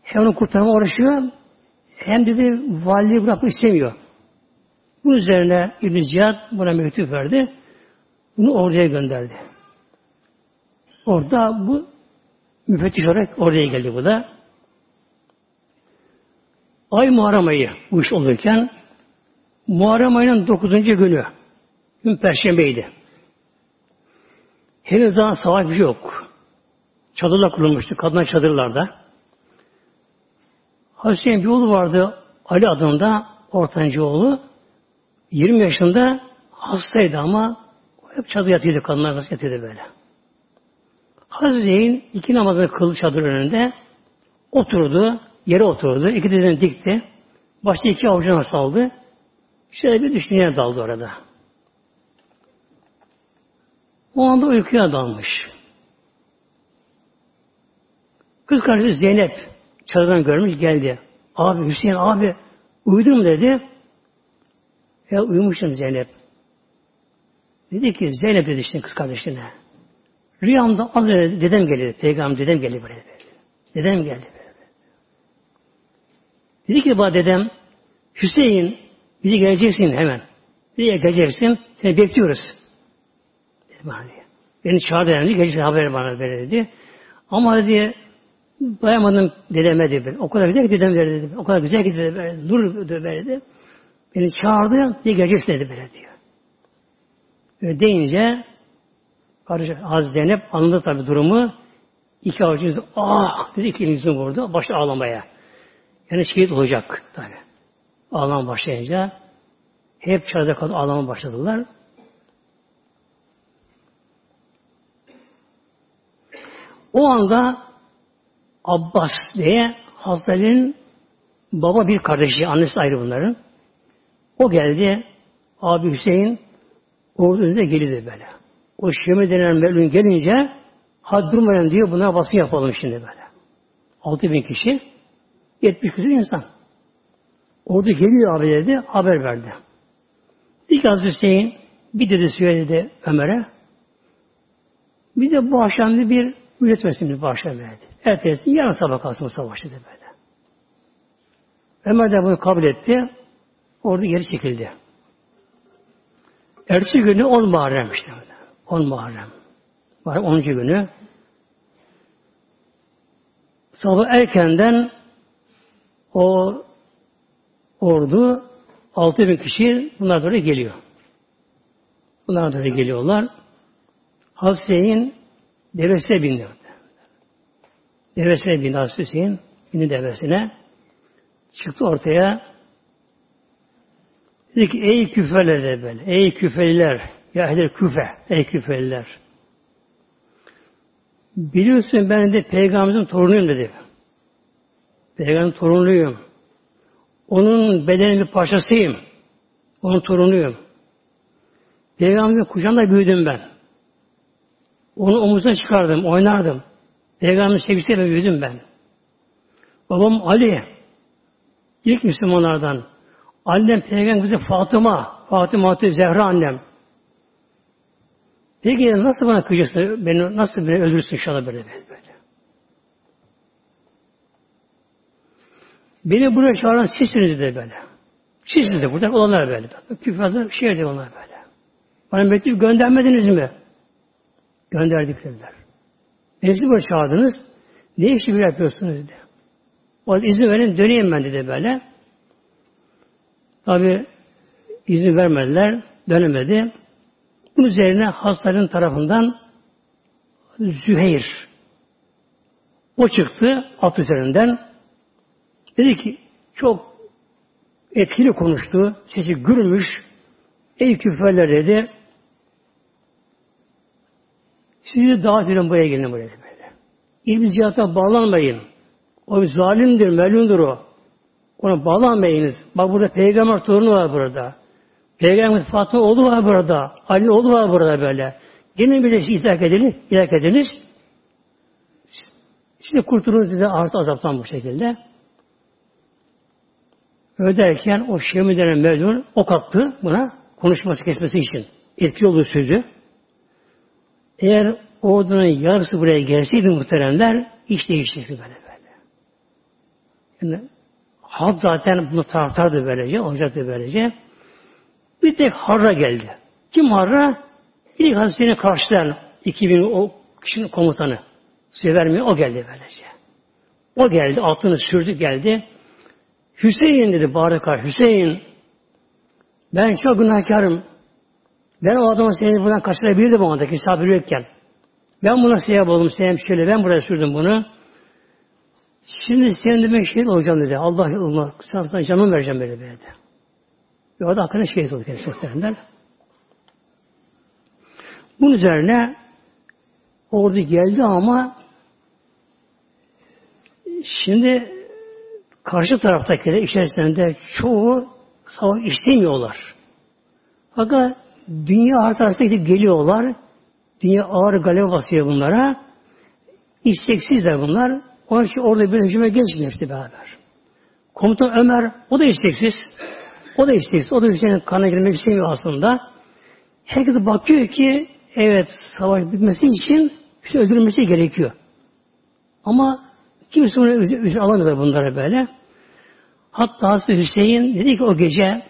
Hem onu kurtarma uğraşıyor hem dedi valiliği bırakmak istemiyor. Bu üzerine İbn Ziyad buna mektup verdi. Bunu oraya gönderdi. Orada bu müfettiş olarak oraya geldi bu da. Ay Muharrem ayı bu iş olurken Muharrem ayının dokuzuncu günü gün Perşembeydi. Henüz daha savaş yok. Çadırlar kurulmuştu. Kadınlar çadırlarda. Hazreti bir oğlu vardı. Ali adında ortancı oğlu. 20 yaşında hastaydı ama hep çadır yatıyordu. Kadınlar yatıyordu böyle. Hazreti iki namazını kıldı çadır önünde. Oturdu. Yere oturdu. İki dizini dikti. Başta iki avucuna saldı. Şöyle bir düşünceye daldı orada. O anda uykuya dalmış. Kız kardeşi Zeynep çadırdan görmüş geldi. Abi Hüseyin abi uyudun mu dedi. Ya uyumuşum Zeynep. Dedi ki Zeynep dedi işte kız kardeşine. Rüyamda az dedem geldi. Peygamber dedem geldi buraya. Dedem geldi. Dedi ki bana dedem Hüseyin bizi geleceksin hemen. Diye geleceksin. Seni bekliyoruz. Dedi bana diye. Beni çağırdı yani. Geleceksin haber bana böyle dedi. Ama dedi dayanmadım dedeme dedi. O kadar güzel ki dedem dedi. O kadar güzel ki dedi. Böyle, nur dedi. Beni çağırdı diye geleceksin dedi böyle diyor. Öyle deyince kardeşim Hazreti Zeynep anladı tabi durumu. İki avucu ah dedi iki yüzünü vurdu. Başta ağlamaya. Yani şehit olacak tabi. Ağlama başlayınca hep çarda kadar ağlama başladılar. O anda Abbas diye Hazretleri'nin baba bir kardeşi, annesi ayrı bunların. O geldi, abi Hüseyin ordu önünde gelirdi böyle. O Şemi denen melun gelince had durmayan diyor buna basın yapalım şimdi böyle. Altı bin kişi 70 küsur insan. Orada geliyor abi dedi, haber verdi. İlk az Hüseyin bir dedi söyledi Ömer'e. Bize bu akşam bir ücret versin bu akşam verdi. Ertesi yarın sabah kalsın savaş dedi böyle. Ömer de bunu kabul etti. Orada geri çekildi. Ertesi günü 10 Muharrem işte. 10 Muharrem. Var 10. günü. Sabah erkenden o ordu altı bin kişi bunlar böyle geliyor. Bunlar böyle geliyorlar. Hazreti Hüseyin devesine bindi. Devesine bindi Hazreti Hüseyin. Bindi devesine. Çıktı ortaya. Dedi ki ey küfeler de böyle. Ey küfeliler. Ya ehli küfe. Ey küfeliler. Biliyorsun ben de peygamberimizin torunuyum dedi. Peygamberin torunuyum. Onun bedeninin bir parçasıyım. Onun torunuyum. Peygamberin kucağında büyüdüm ben. Onu omuzdan çıkardım, oynardım. Peygamberin sevgisiyle büyüdüm ben. Babam Ali, ilk Müslümanlardan. Annem Peygamber bize Fatıma, Fatıma Zehra annem. Peki nasıl bana kıyacaksın? Beni, nasıl beni öldürürsün inşallah böyle böyle. Beni buraya çağıran sizsiniz de böyle. Sizsiniz de burada olanlar böyle. Küfrada şey de onlar böyle. Bana mektup göndermediniz mi? Gönderdik dediler. Beni siz çağırdınız. Ne işi bir yapıyorsunuz dedi. O izin verin döneyim ben dedi böyle. Tabi izin vermediler. Dönemedi. Bunun üzerine hastaların tarafından Züheyr o çıktı at üzerinden. Dedi ki çok etkili konuştu. Sesi gürmüş. Ey küfürler dedi. Sizi davet ediyorum buraya gelin buraya böyle. İlmi ziyarata bağlanmayın. O zalimdir, melundur o. Ona bağlanmayınız. Bak burada peygamber torunu var burada. Peygamber Fatıma oğlu var burada. Ali oğlu var burada böyle. Gelin bir de idrak ediniz. idrak ediniz. Şimdi kurtulunuz size artı azaptan bu şekilde. Öyle derken o Şemi denen Mevlun ok attı buna konuşması kesmesi için. Etki olduğu sözü. Eğer ordunun yarısı buraya gelseydi muhteremler iş değişecekti böyle böyle. Yani halk zaten bunu tartardı böylece, olacaktı böylece. Bir tek Harra geldi. Kim Harra? İlk Hazretleri'ni karşılayan 2000 o kişinin komutanı. Size vermiyor, o geldi böylece. O geldi, altını sürdü geldi. Hüseyin dedi Barıkar, Hüseyin ben çok günahkarım. Ben o adamı seni buradan kaçırabilirdim o anda kimse haberi yokken. Ben buna sebep oldum, sebep şöyle, ben buraya sürdüm bunu. Şimdi senin de ben şehit olacağım dedi. Allah Allah, sana canımı vereceğim böyle böyle. Ve o da hakkında şehit oldu kendisi muhtemelen. Bunun üzerine ordu geldi ama şimdi karşı taraftakiler içerisinde çoğu savaş istemiyorlar. Fakat dünya haritasına gidip geliyorlar. Dünya ağır galebe basıyor bunlara. İsteksizler bunlar. Onun için orada bir hücuma geçmiyor işte beraber. Komutan Ömer, o da isteksiz. O da isteksiz. O da Hüseyin'in kanına girmek istemiyor aslında. Herkes bakıyor ki evet savaş bitmesi için Hüseyin öldürülmesi gerekiyor. Ama kimse bunu alamıyor bunlara böyle. Hatta Hüseyin dedi ki o gece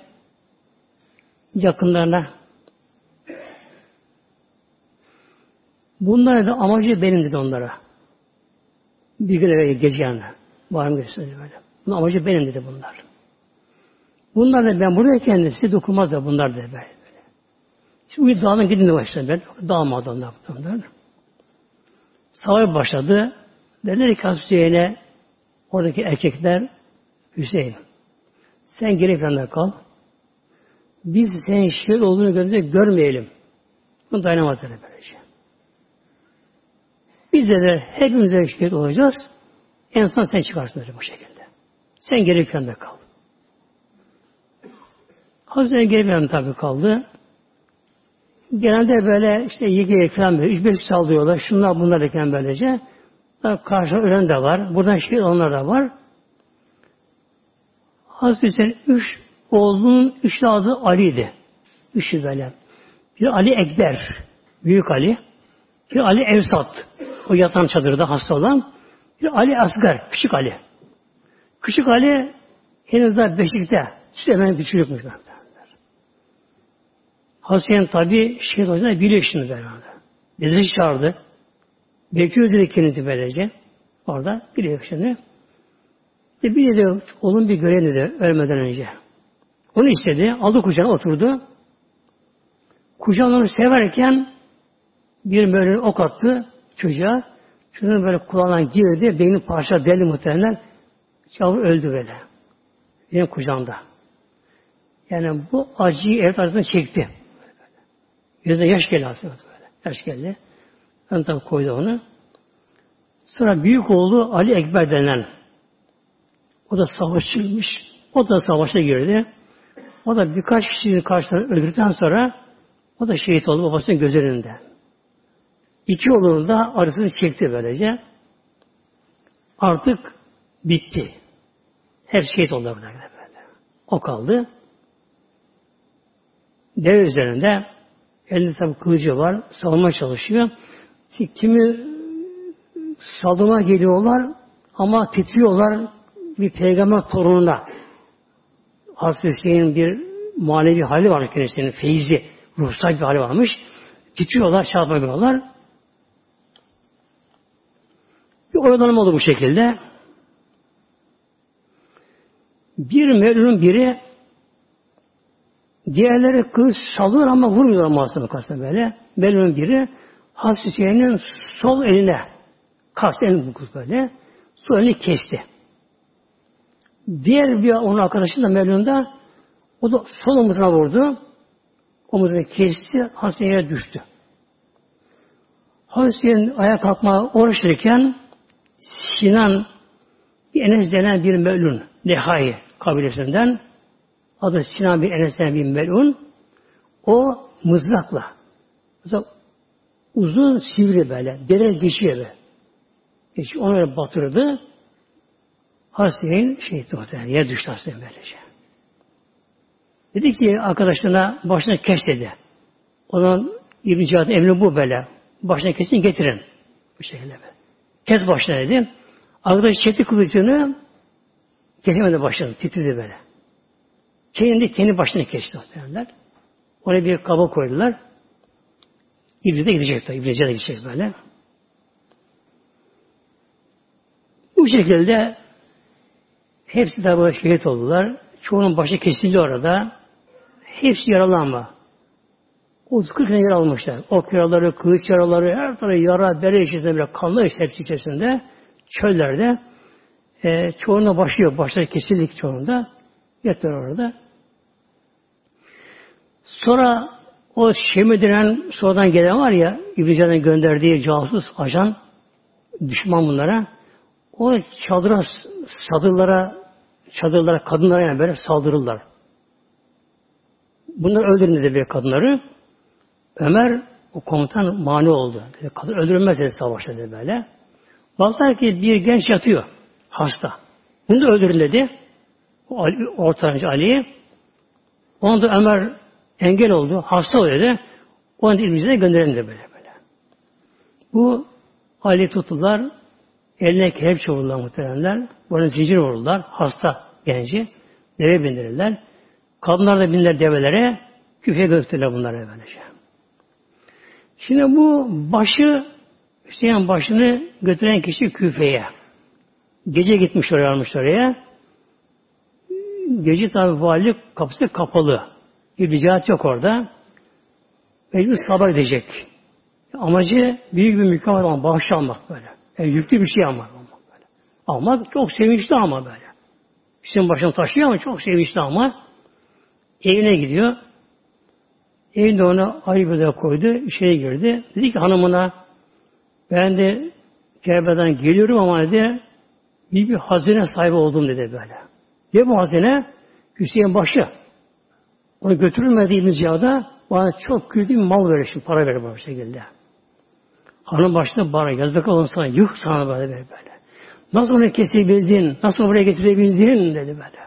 yakınlarına bunlar da amacı benim dedi onlara. Bir gün eve gece yani. Varım gösterdi böyle. Bunun amacı benim dedi bunlar. Bunlar da ben buradayken de size dokunmaz da bunlar da böyle. Şimdi bir dağdan gidin de başladı ben. Dağ madalına bunlar. Savaş başladı. Dediler ki Hüseyin'e oradaki erkekler Hüseyin sen geri planda kal. Biz senin şehit olduğunu gözle görmeyelim. Bunu dayanamadılar böylece. Biz de, de hepimize şehit olacağız. En son sen çıkarsın bu şekilde. Sen geri planda kal. Hazreti geri planda tabi kaldı. Genelde böyle işte yıkayı falan böyle, üç beş sallıyorlar. Şunlar bunlar derken böylece. Karşı ölen de var. Buradan şehit olanlar da var. Hazreti Hüseyin üç oğlunun üç adı Ali'ydi. Üçü böyle. Bir Ali Ekber, Büyük Ali. Bir Ali Evsat, o yatan çadırda hasta olan. Bir Ali Asgar, Küçük Ali. Küçük Ali henüz daha beşikte. Süleyman düşürükmüş. Hazreti tabi şehit olacağını biliyor şimdi beraber. Dedesi çağırdı. Bekliyor dedi kendisi böylece. Orada biliyor şimdi. E bir de onun bir görev dedi ölmeden önce. Onu istedi. Aldı kucağına oturdu. Kucağına severken bir böyle ok attı çocuğa. Çocuğun böyle kulağına girdi. Beyni parça deli muhtemelen. Çavur öldü böyle. Benim kucağımda. Yani bu acıyı evet arasında çekti. Gözüne yaş geldi aslında böyle. Yaş geldi. Ön tabi koydu onu. Sonra büyük oğlu Ali Ekber denen o da savaşçıymış. O da savaşa girdi. O da birkaç kişiyi karşısında öldürdükten sonra o da şehit oldu babasının göz önünde. İki oğlunu da arasını çekti böylece. Artık bitti. Her şehit oldu burada böyle. O kaldı. Dev üzerinde Elinde tabi kılıcı var. Savunma çalışıyor. Kimi sadıma geliyorlar ama titriyorlar bir peygamber torununa. Hazreti Hüseyin'in bir manevi hali var kendisinin. Feyzi, ruhsal bir hali varmış. Titriyorlar, çarpabiliyorlar. Bir oyalanma oldu bu şekilde. Bir melunun biri diğerleri kız salıyor ama vurmuyorlar mağazını karşısında böyle. Melunun biri Hazreti sol eline kastı elini kız böyle. Sol elini kesti. Diğer bir onun arkadaşı da Melun'da o da sol omuzuna vurdu. Omuzunu kesti. Hazreti yere düştü. Hazreti ayağa kalkma uğraşırken Sinan bir Enes denen bir melun Nehai kabilesinden adı Sinan bir Enes denen bir melun o mızrakla mızrak uzun sivri böyle dere geçiyor böyle. Geçiyor. Onu batırdı. Hasiye'nin şey muhtemelen yer düştü Hasiye'nin böylece. Dedi ki arkadaşlarına başına kes dedi. Onun İbn Cihat'ın emri bu böyle. Başına kesin getirin. Bu şekilde böyle. Kes başına dedi. Arkadaş çekti kılıcını kesemedi başını. Titredi böyle. Kendi kendi başına kesti muhtemelenler. Ona bir kaba koydular. İbni de gidecek tabi. İbni Cihat'a gidecek böyle. Bu şekilde hepsi de böyle şehit oldular. Çoğunun başı kesildi orada. Hepsi yaralanma. 30-40 tane yara almışlar. Ok yaraları, kılıç yaraları, her tarafı yara, bere içerisinde böyle kanlı hepsi içerisinde. Çöllerde. E, çoğunun başı yok. Başları kesildik çoğunda. Yatıyor orada. Sonra o Şemi denen sonradan gelen var ya İbn gönderdiği casus ajan düşman bunlara o çadıra çadırlara çadırlara kadınlara yani böyle saldırırlar. Bunlar öldürün dedi bir kadınları. Ömer o komutan mani oldu. Dedi, kadın öldürülmez dedi savaşta dedi böyle. Baktılar ki bir genç yatıyor. Hasta. Bunu da öldürün dedi. O Ali, ortancı Ali'yi. Onu da Ömer engel oldu. Hasta oldu dedi. Onu da İbn gönderelim de böyle böyle. Bu Ali tuttular. Eline kelepçe vurdular muhteremler. Buna zincir vurdular. Hasta genci. Deve bindirirler. Kadınlar da bindiler develere. Küfeye götürdüler bunlara böylece. Şimdi bu başı Hüseyin başını götüren kişi küfeye. Gece gitmiş oraya almış oraya. Gece tabi valilik kapısı kapalı. Bir ricat yok orada. Mecbur sabah edecek. Amacı büyük bir mükemmel ama bağış almak böyle. Yani yüklü bir şey. Böyle. Almak çok sevinçli ama böyle. Hüseyin başını taşıyor ama çok sevinçli ama evine gidiyor. Evinde onu ayıbıda koydu. Şeye girdi. Dedi ki hanımına ben de Kerbe'den geliyorum ama dedi bir, bir hazine sahibi oldum dedi böyle. Ne bu hazine? Hüseyin başı. Onu götürülmediğimiz Ziya'da bana çok bir mal verir şimdi, para verir bu şekilde. Hanım başına bana yazık olun sana, yuh sana böyle böyle. böyle. Nasıl onu kesebildin, nasıl buraya getirebildin dedi böyle.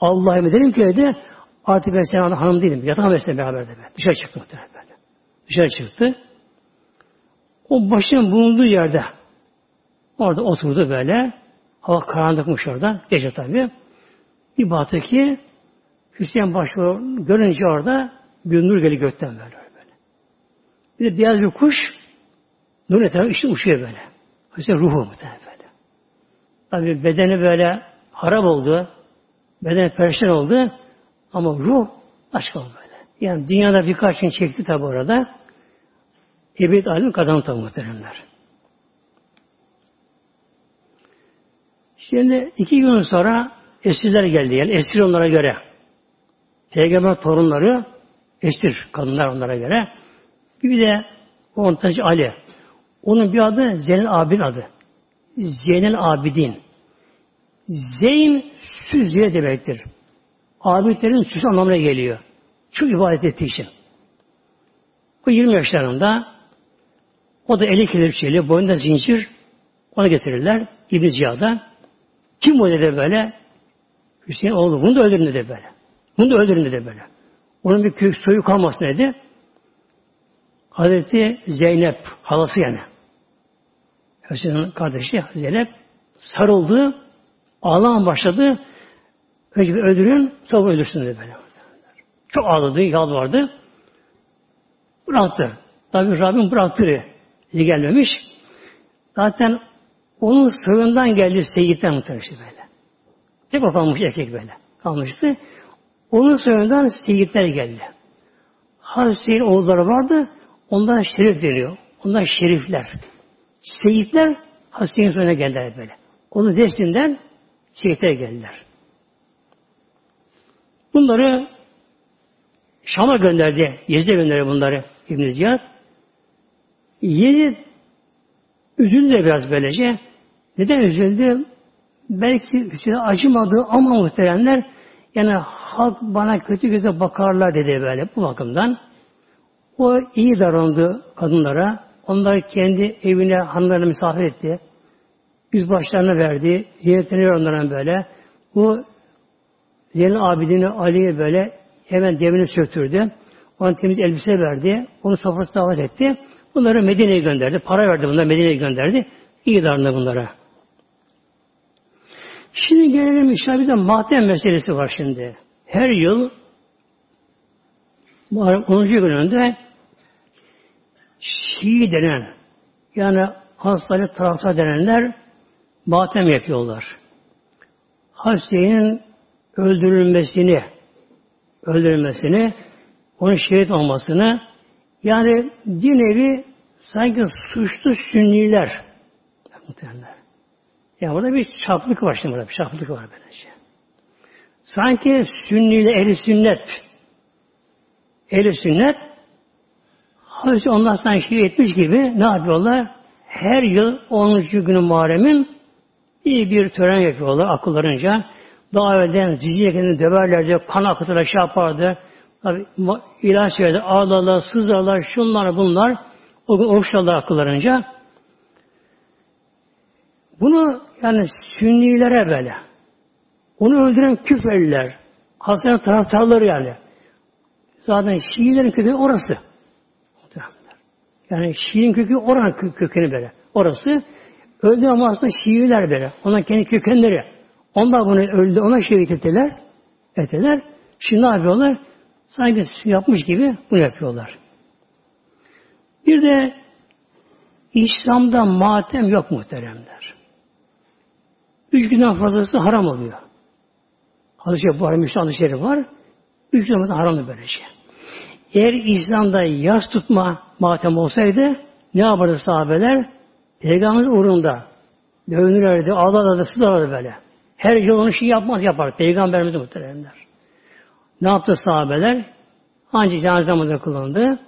Allah'a dedim ki dedi, artık ben senin hanım değilim, yatamam seninle beraber dedi. Dışarı çıktı muhtemelen böyle. Dışarı çıktı. O başının bulunduğu yerde orada oturdu böyle. Hava karanlıkmış orada. Gece tabi. Bir baktı ki Hüseyin başı görünce orada bir nur geliyor gökten böyle. böyle. Bir de beyaz bir kuş nur etrafı işte uçuyor böyle. Hüseyin ruhu muhtemelen böyle. Tabi bedeni böyle harap oldu. Bedeni perişan oldu. Ama ruh başka oldu böyle. Yani dünyada birkaç gün çekti tabi orada. Ebed alim kazandı tabi muhteremler. Şimdi iki gün sonra esirler geldi. Yani esir onlara göre. Peygamber torunları esir kadınlar onlara göre. Bir de ortancı Ali. Onun bir adı Zeynel Abidin adı. Zeynel Abidin. Zeyn süs diye demektir. Abidlerin süs anlamına geliyor. Şu ibadet ettiği için. O 20 yaşlarında o da eli kelepçeli, boynunda zincir onu getirirler İbn Ziya'da. Kim bu dedi böyle? Hüseyin oğlu bunu da öldürün dedi böyle. Bunu da öldürün dedi böyle. Onun bir kök soyu kalmasın dedi. Hazreti Zeynep, halası yani. Hüseyin'in kardeşi Zeynep sarıldı, ağlamaya başladı. Önce öldürün, sonra öldürsün dedi böyle. Çok ağladı, yalvardı. Bıraktı. Tabi Rabbim bıraktı. Gelmemiş. Zaten onun soyundan geldi seyitten muhtemelen böyle. Tek o kalmış erkek böyle. Kalmıştı. Onun soyundan seyitler geldi. Hazreti oğulları vardı. Ondan şerif deniyor. Onlar şerifler. Seyitler Hazreti soyuna geldiler böyle. Onun neslinden seyitler geldiler. Bunları Şam'a gönderdi. Yezid'e gönderdi bunları İbn-i Ziyad. Yezid üzüldü biraz böylece. Neden üzüldü? Belki size acımadığı ama muhteremler yani halk bana kötü göze bakarlar dedi böyle bu bakımdan. O iyi davrandı kadınlara. Onlar kendi evine hanımlarını misafir etti. Yüzbaşlarını verdi. Ziyaretini onlara böyle. Bu Zeynel Abidin'i Ali'ye böyle hemen devini söktürdü. Ona temiz elbise verdi. Onu sofrası davet etti. Bunları Medine'ye gönderdi. Para verdi bunları Medine'ye gönderdi. İyi davrandı bunlara. Şimdi gelelim işte bir de matem meselesi var şimdi. Her yıl 10. gününde Şii denen yani hastalık taraftar denenler matem yapıyorlar. Hastayının öldürülmesini öldürülmesini onun şehit olmasını yani din evi sanki suçlu sünniler muhtemelen. Yani burada bir çaplık var şimdi burada. Bir çaplık var böylece. Sanki sünniyle ehli sünnet ehli sünnet Hazreti ondan sonra şiir etmiş gibi ne yapıyorlar? Her yıl 10. günü Muharrem'in iyi bir tören yapıyorlar akıllarınca. Daha evvelden zinciye kendini döverlerdi, kan akıtırlar, şey yapardı. Tabi ilaç verdi, ağlarlar, sızlarlar, şunlar bunlar. O gün oruçlarlar akıllarınca. Bunu yani sünnilere böyle. Onu öldüren küfeliler. Hasan taraftarları yani. Zaten Şiilerin kökeni orası. Yani Şii'nin kökü oranın kökeni böyle. Orası. Öldü ama aslında Şiiler böyle. Onların kendi kökenleri. Onlar bunu öldü, ona şehit ettiler. Ettiler. Şimdi ne yapıyorlar? Sanki yapmış gibi bunu yapıyorlar. Bir de İslam'da matem yok muhteremler. Üç günden fazlası haram oluyor. Hadis-i var, Müslüman hadis var. Üç günden haramdır böylece. Eğer İslam'da yas tutma matem olsaydı ne yapardı sahabeler? Peygamber uğrunda dövünürlerdi, ağlarlardı, sularlardı böyle. Her yıl onu şey yapmaz yapar. Peygamberimiz muhteremler. Ne yaptı sahabeler? Ancak cenaze namazı kılındı.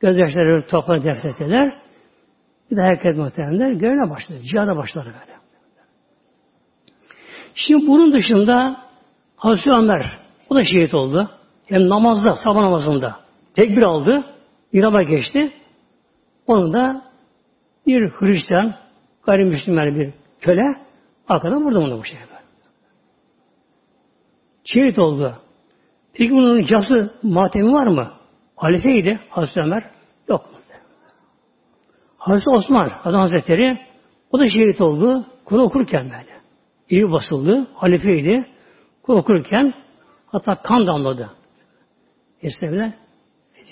Gözyaşları toprağa ders ettiler. Bir de herkes muhteremler görevine başladı. Cihada başladı böyle. Şimdi bunun dışında Hazreti Ömer o da şehit oldu. Hem namazda, sabah namazında tekbir aldı. İrama geçti. Onu da bir Hristiyan, gayrimüslimler bir köle arkadan vurdu onu bu şey. Şehit oldu. Peki bunun cası matemi var mı? Halifeydi Hazreti Ömer. Yok. Hazreti Osman Adam Hazretleri o da şehit oldu. Kur'an okurken böyle. İyi basıldı. Halifeydi. Kur'an okurken hatta kan damladı.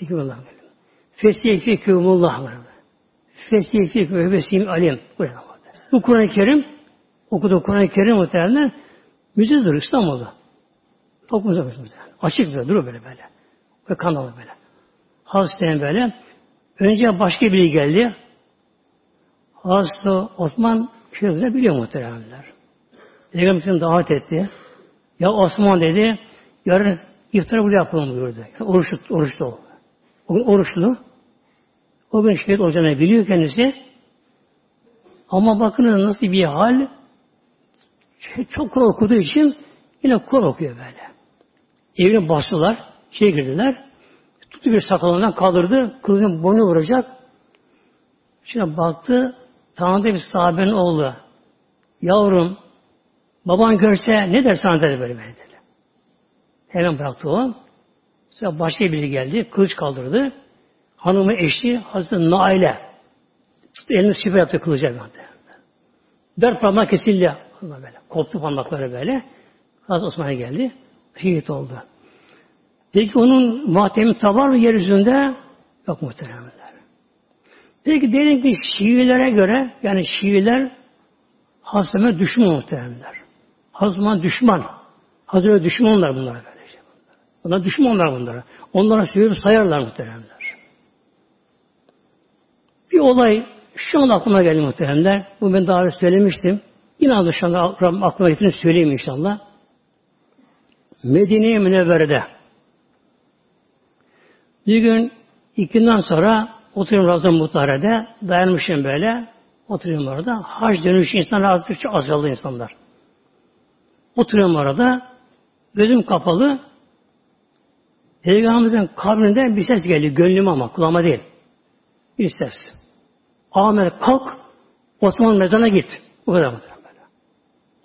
Estağfirullah. Fesikullah. Fesikullah. Fesikullah. Vesim alim. Bu Kur'an-ı Kerim okudu Kur'an-ı Kerim muhtemelen müzedir İstanbul'da. Toplumda muhtemelen. Açık böyle, duruyor böyle böyle. Ve kanalı böyle. Hazretleri'nin böyle. Önce başka biri geldi. Hazreti Osman Kürt'ü biliyor muhteremler. Peygamberin davet etti. Ya Osman dedi, yarın iftarı burada yapalım buyurdu. Yani oruçlu, oruçlu o. Oruçlu. O gün şehit olacağını biliyor kendisi. Ama bakın nasıl bir hal. Çok Kur'an okuduğu için yine Kur'an okuyor böyle. Evine bastılar, şey girdiler. Tuttu bir sakalından kaldırdı, kılıcın boynu vuracak. Şimdi baktı, tanıdığı bir sahabenin oğlu. Yavrum, baban görse ne der sana dedi böyle böyle dedi. Hemen bıraktı o. Sonra başka biri geldi, kılıç kaldırdı. hanımı eşi Hazreti Naile tuttu elini siper yaptı kılıca böyle. Dört parmak kesildi. Allah böyle. Koptu parmakları böyle. Hazreti Osman'a geldi. Şehit oldu. Peki onun mahtemi var mı yeryüzünde? Yok muhteremler. Peki diyelim ki Şiilere göre yani Şiiler Hazreti düşman muhteremler. Hazreti düşman. Hazreti düşmanlar bunlar böylece. Bunlar düşmanlar bunlara. Onlara söylüyor sayarlar muhteremler. Bir olay şu an aklıma geldi muhteremler. Bu ben daha önce söylemiştim. Yine anda şu anda aklıma getirip söyleyeyim inşallah. Medine-i Münevvere'de bir gün ikinden sonra oturuyorum Razan Muhtare'de dayanmışım böyle. Oturuyorum orada. Hac dönüşü insanlar artık çok azaldı insanlar. Oturuyorum orada. Gözüm kapalı. Peygamberimizin kabrinden bir ses geldi. Gönlüm ama kulağıma değil. Bir ses. Ahmet kalk. Osman mezana git. Bu kadar böyle.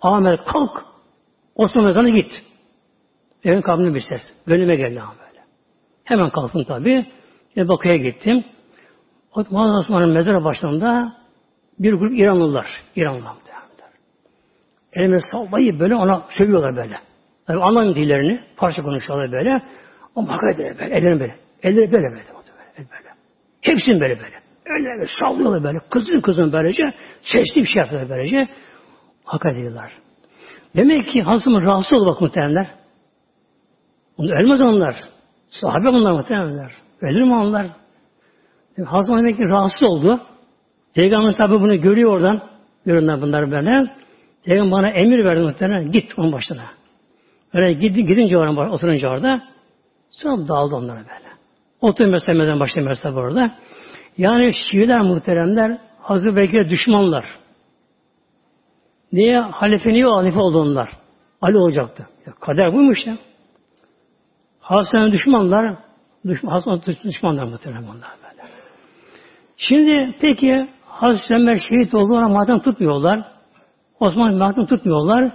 Ahmet kalk. Osman mezana git. Evin kabrinden bir ses. Gönlüme geldi ama. Hemen kalktım tabi. Ve Bakü'ye gittim. Muhammed Osman'ın mezarı başlarında bir grup İranlılar. İranlılar. Elime sallayıp böyle ona sövüyorlar böyle. Yani anlam dillerini parça konuşuyorlar böyle. Ama hakaret ediyor böyle. Ellerini böyle. Elleri böyle böyle. El böyle. Hepsini böyle böyle. Elleri sallıyorlar böyle. Kızın kızın böylece. Sesli bir şey yapıyorlar böylece. Hakaret ediyorlar. Demek ki Hazreti rahatsız oldu bak muhtemelenler. Onu ölmez onlar. Sahabe bunlar muhtemelenler. Ölür mü onlar? Hazreti demek ki rahatsız oldu. Peygamber tabi bunu görüyor oradan. Görünler bunlar böyle. Peygamber bana emir verdi muhtemelen. Git onun başına. Öyle gidin, gidince oraya oturunca orada sonra dağıldı onlara böyle. Oturun mesela başta mesela orada. Yani Şiiler muhteremler Hazreti Bekir'e düşmanlar. Niye? Halife niye halife oldu onlar? Ali olacaktı. Ya, kader buymuş ya. Hazreti düşmanlar düşman, Hazreti düşmanlar muhterem böyle. Şimdi peki Hazreti Ömer şehit oldu ona matem tutmuyorlar. Osman matem tutmuyorlar.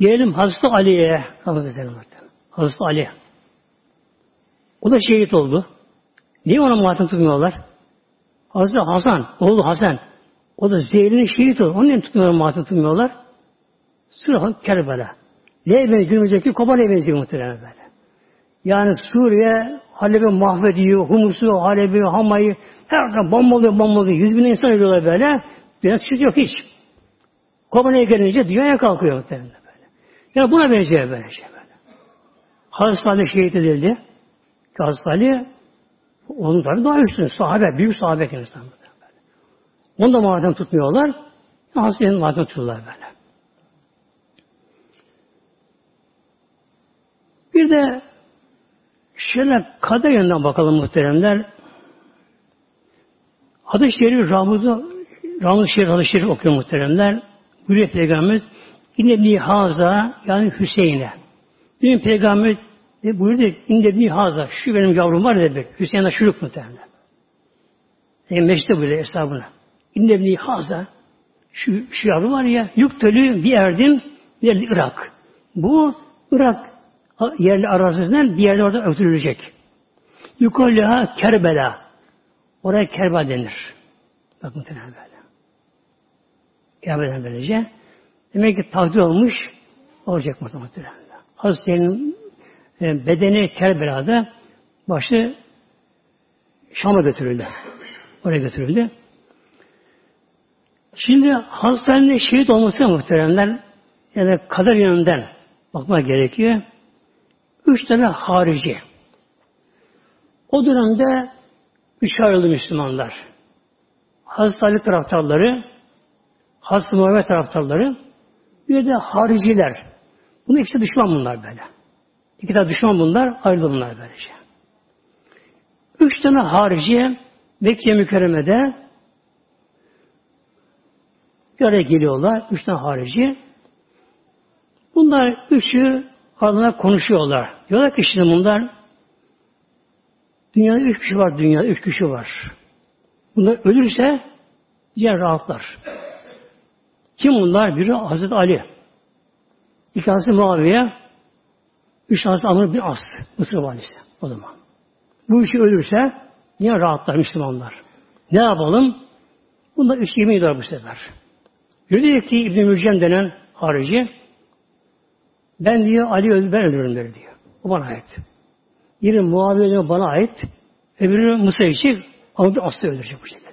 Gelelim Hazreti Ali'ye. Hazreti Ali. O da şehit oldu. Niye ona matem tutmuyorlar? Hazreti Hasan, oğlu Hasan. O da zehirli şehit oldu. Onun için tutmuyorlar, matem tutmuyorlar. Suriye Kerbela. Neye benziyor? Günümüzdeki Kobani'ye benziyor muhtemelen böyle. Yani Suriye Halep'i mahvediyor. Humus'u, Halep'i, Hamay'ı her zaman bombalıyor, bombalıyor. Yüz bin insan ölüyorlar böyle. Dünya yok hiç. Kobani'ye gelince dünyaya kalkıyor muhtemelen böyle. Yani buna benziyor böyle şey böyle. Ali şehit edildi. Ali onun tabi daha üstün. Sahabe, büyük sahabe kendisi. Onu da madem tutmuyorlar. Hazreti madem tutuyorlar böyle. Bir de şöyle kader yönden bakalım muhteremler. Hadis-i Şerif Ramuz'u Ramuz Şerif Hadis-i Şerif okuyor muhteremler. Buyuruyor Peygamber İnne haza yani Hüseyin'e. Bir Peygamber ne buyurdu? İnne haza şu benim yavrum var dedi. Hüseyin'e şuruk muhteremler. Yani meşte buyuruyor hesabına. İnne haza şu, şu yavrum var ya yuktelü bir erdim bir Irak. Bu Irak yerli arazisinden bir yerde orada öldürülecek. Yukalliha Kerbela. Oraya Kerbela denir. Bak muhtemelen böyle. Kerbela'dan böylece. Demek ki takdir olmuş olacak muhtemelen. Hazretleri'nin e, bedeni Kerbela'da başı Şam'a götürüldü. Oraya götürüldü. Şimdi Hazretleri'nin şehit olması muhteremler yani kader yönünden bakmak gerekiyor. Üç tane harici. O dönemde üç ayrıldı Müslümanlar. Hazreti Ali taraftarları, Hazreti Muhammed taraftarları, bir de hariciler. Bunun ikisi düşman bunlar böyle. İki tane düşman bunlar, ayrıldı bunlar böylece. Üç tane harici Mekke mükerremede bir araya geliyorlar. Üç tane harici. Bunlar üçü Aralarında konuşuyorlar. Diyorlar ki şimdi bunlar dünyada üç kişi var dünyada üç kişi var. Bunlar ölürse diğer rahatlar. Kim bunlar? Biri Hazreti Ali. İki Hazreti Muaviye. Üç Hazreti Amr bin As. Mısır valisi o zaman. Bu üçü ölürse Niye rahatlar Müslümanlar? Ne yapalım? Bunlar üç yemin ediyor bu sefer. Diyor ki İbn-i Mürcem denen harici ben diyor Ali öldü, ben ölürüm diyor. O bana ait. Biri Muaviye bana ait. Öbürü Musa için onu bir aslı öldürecek bu şekilde.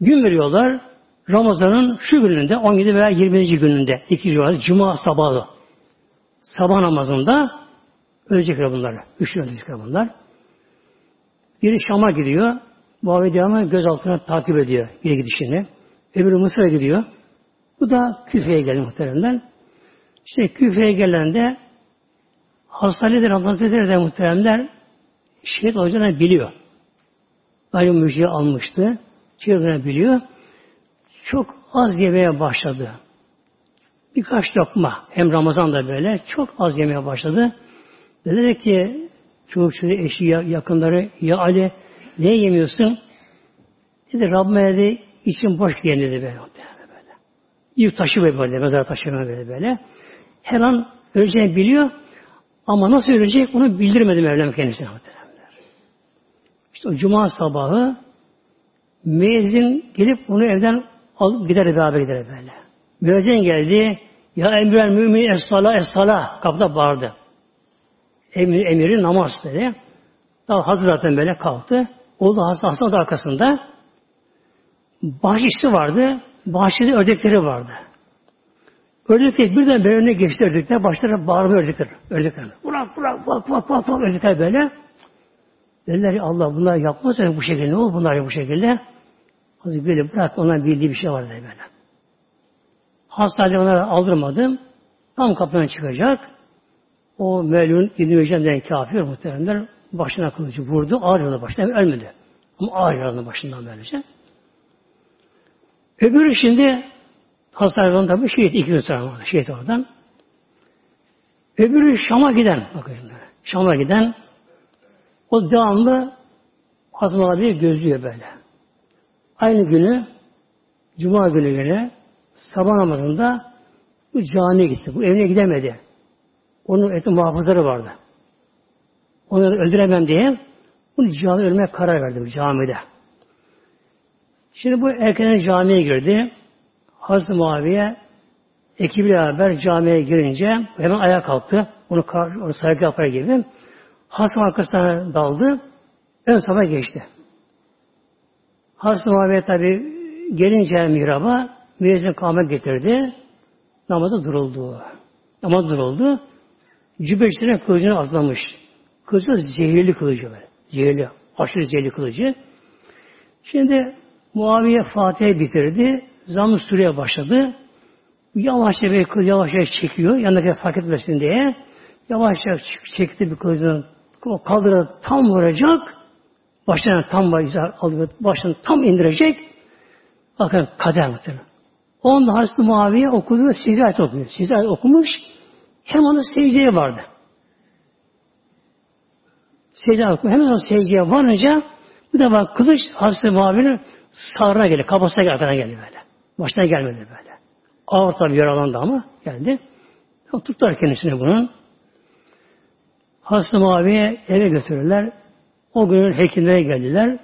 Gün veriyorlar. Ramazan'ın şu gününde 17 veya 20. gününde iki civarı Cuma sabahı sabah namazında ölecekler bunlar. Üçlü ölecekler bunlar. Biri Şam'a gidiyor. Muaviye ama göz altına takip ediyor geri gidişini. Öbürü Mısır'a gidiyor. Bu da Küfe'ye geldi muhteremden. İşte Küfe'ye gelen de hastanedir, Hazretleri de muhteremler şehit olacağını biliyor. Aynı müjdeyi almıştı. Şehit biliyor. Çok az yemeye başladı. Birkaç lokma, hem Ramazan'da böyle, çok az yemeye başladı. Dedi ki, çocuk çocuğu, eşi, yakınları, ya Ali, ne yemiyorsun? Dedi, Rabbime dedi, için boş giyen dedi böyle. böyle. Yük taşı böyle mezar taşı böyle böyle. Her an öleceğini biliyor ama nasıl ölecek onu bildirmedi Mevlam kendisine. İşte o cuma sabahı müezzin gelip onu evden alıp gider beraber gider böyle. Müezzin geldi. Ya emrel mümin es-sala kapıda bağırdı. Emir, emiri namaz dedi. Daha hazır zaten böyle kalktı. Oldu hastanın da arkasında. Bahçesi vardı. Bahçede ördekleri vardı. Ördekler birden böyle önüne geçti ördekler. Başları bağırma ördekler. Ördekler. Bırak bırak bak bak bak bak ördekler böyle. Dediler ya Allah bunlar yapmaz yani bu şekilde. Ne olur bunlar bu şekilde? Hazreti böyle bırak onların bildiği bir şey var dedi böyle. Hastanede onları aldırmadım. Tam kapıdan çıkacak. O melun İbn-i Mecem'den kafir muhteremler başına kılıcı vurdu. Ağır yaralı başına. Ölmedi. Ama ağır yaralı başından böylece. Öbürü şimdi hastaneden tabi şehit. iki gün sonra şehit oradan. Öbürü Şam'a giden. Bakın Şam'a giden o devamlı Hazım abi gözlüyor böyle. Aynı günü Cuma günü yine sabah namazında bu camiye gitti. Bu evine gidemedi. Onun eti muhafızları vardı. Onları öldüremem diye bunu cami ölmeye karar verdi bu camide. Şimdi bu erkenden camiye girdi. Hazreti Muaviye ekibiyle beraber camiye girince hemen ayağa kalktı. Onu, onu saygı yapar gibi. Hasan arkasına daldı. Ön safa geçti. Hazreti Muaviye tabi gelince mihraba müezzin kâmet getirdi. Namazı duruldu. Namaz duruldu. Cübbeşlerine kılıcını atlamış. Kılıcı zehirli kılıcı böyle. Zehirli. Aşırı zehirli kılıcı. Şimdi Muaviye Fatih'e bitirdi. Zam-ı süreye başladı. Yavaşça bir kılıç yavaşça çekiyor. Yanındaki fark etmesin diye. Yavaşça çekti bir kılıcını. O kaldırı tam vuracak. Baştan tam alıyor. Baştan tam indirecek. Bakın kader muhtemelen. Onda Hazreti Muaviye okudu. Secde ayet okumuş. Secde okumuş. Hem onu secdeye vardı. Secde okumuş. Hemen o secdeye varınca bir de bak kılıç Hazreti Muaviye'nin sağına geldi. Kafasına arkadan geldi böyle. Başına gelmedi böyle. Ağır tabi yaralandı ama geldi. Tuttular kendisine bunun. Hazreti Muaviye eve götürürler. O gün hekimlere geldiler.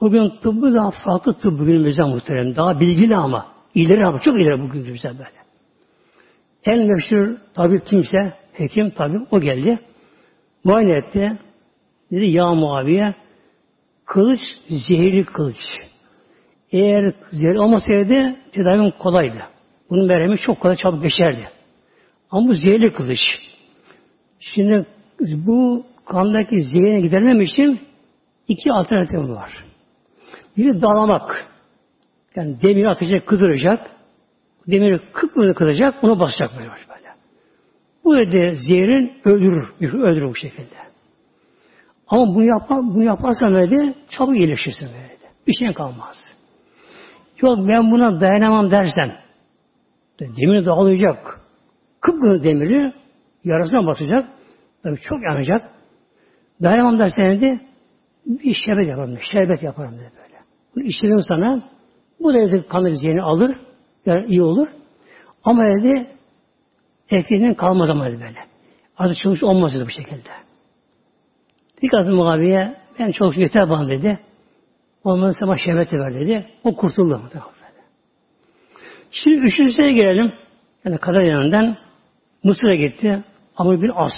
O gün tıbbı daha farklı tıbbı günümüzde muhterem. Daha bilgili ama. İleri ama çok ileri bugün günümüzde böyle. En meşhur tabip kimse, hekim tabip o geldi. Muayene etti. Dedi ya Muaviye kılıç zehirli kılıç. Eğer zehir olmasaydı tedavim kolaydı. Bunun merhemi çok kolay çabuk geçerdi. Ama bu zehirli kılıç. Şimdi bu kandaki zehrini gidermem için iki alternatif var. Biri dalamak. Yani demiri atacak, kızdıracak. Demiri kıpkırmızı kızacak, onu basacak böyle. böyle. Bu dedi zehrin öldürür, öldürür bu şekilde. Ama bunu, yapar, bunu yaparsan dedi, çabuk iyileşirsin böyle. Bir şey kalmaz. Yok ben buna dayanamam dersen, demir dağılacak. Kıpkırmızı demiri yarasına basacak. Tabii çok yanacak. Dayanamam dersen de bir şerbet yaparım. Şerbet yaparım dedi böyle. Bunu içiririm sana. Bu da dedi kanı zihni alır. Yani iyi olur. Ama dedi etkinin kalmaz ama dedi böyle. Artık çalışmış olmaz dedi bu şekilde. İlk azı muhabiye Ben çok yeter bana dedi. Olmadı sana şehveti ver dedi. O kurtuldu. Şimdi üçüncüsüne gelelim. Yani kader yanından Mısır'a gitti. Amr bin As.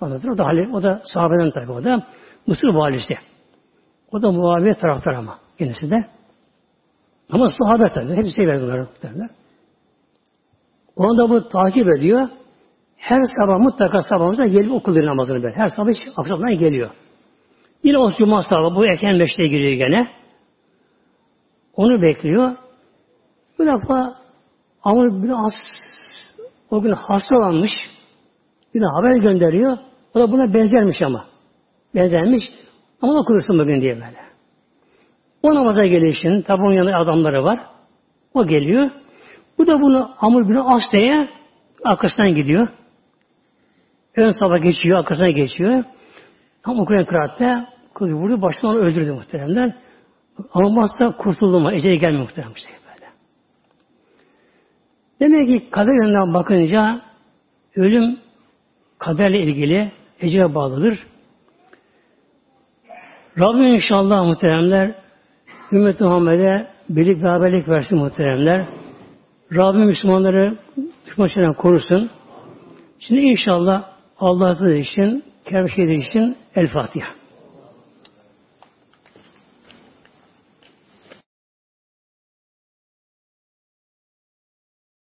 Anlatır. O da, o da sahabeden tabi o da. Mısır valisi. O da Muaviye taraftar ama. Kendisi de. Ama sahabe tabi. Hepsi sever bunları. Onu da bu takip ediyor. Her sabah mutlaka sabahımıza gelip okul namazını böyle. Her sabah hiç akşamdan geliyor. Yine o cuma sabahı bu erken beşte giriyor gene. Onu bekliyor. Bu defa Amr bin As o gün hastalanmış. Bir de haber gönderiyor. O da buna benzermiş ama. Benzermiş. Ama okursun bugün diye böyle. O namaza gelişin. Tabi onun yanında adamları var. O geliyor. Bu da bunu Amr bin As diye arkasından gidiyor. Ön sabah geçiyor, arkasına geçiyor. Tam okuyan kıraatte kız vurdu, baştan onu öldürdü muhteremler. Ama hasta kurtuldu mu? Eceli gelmiyor muhterem işte böyle. Demek ki kader yönünden bakınca ölüm kaderle ilgili ecele bağlıdır. Rabbim inşallah muhteremler ümmet Muhammed'e birlik beraberlik versin muhteremler. Rabbim Müslümanları düşmanlarından korusun. Şimdi inşallah Allah için, kerem için El Fatiha.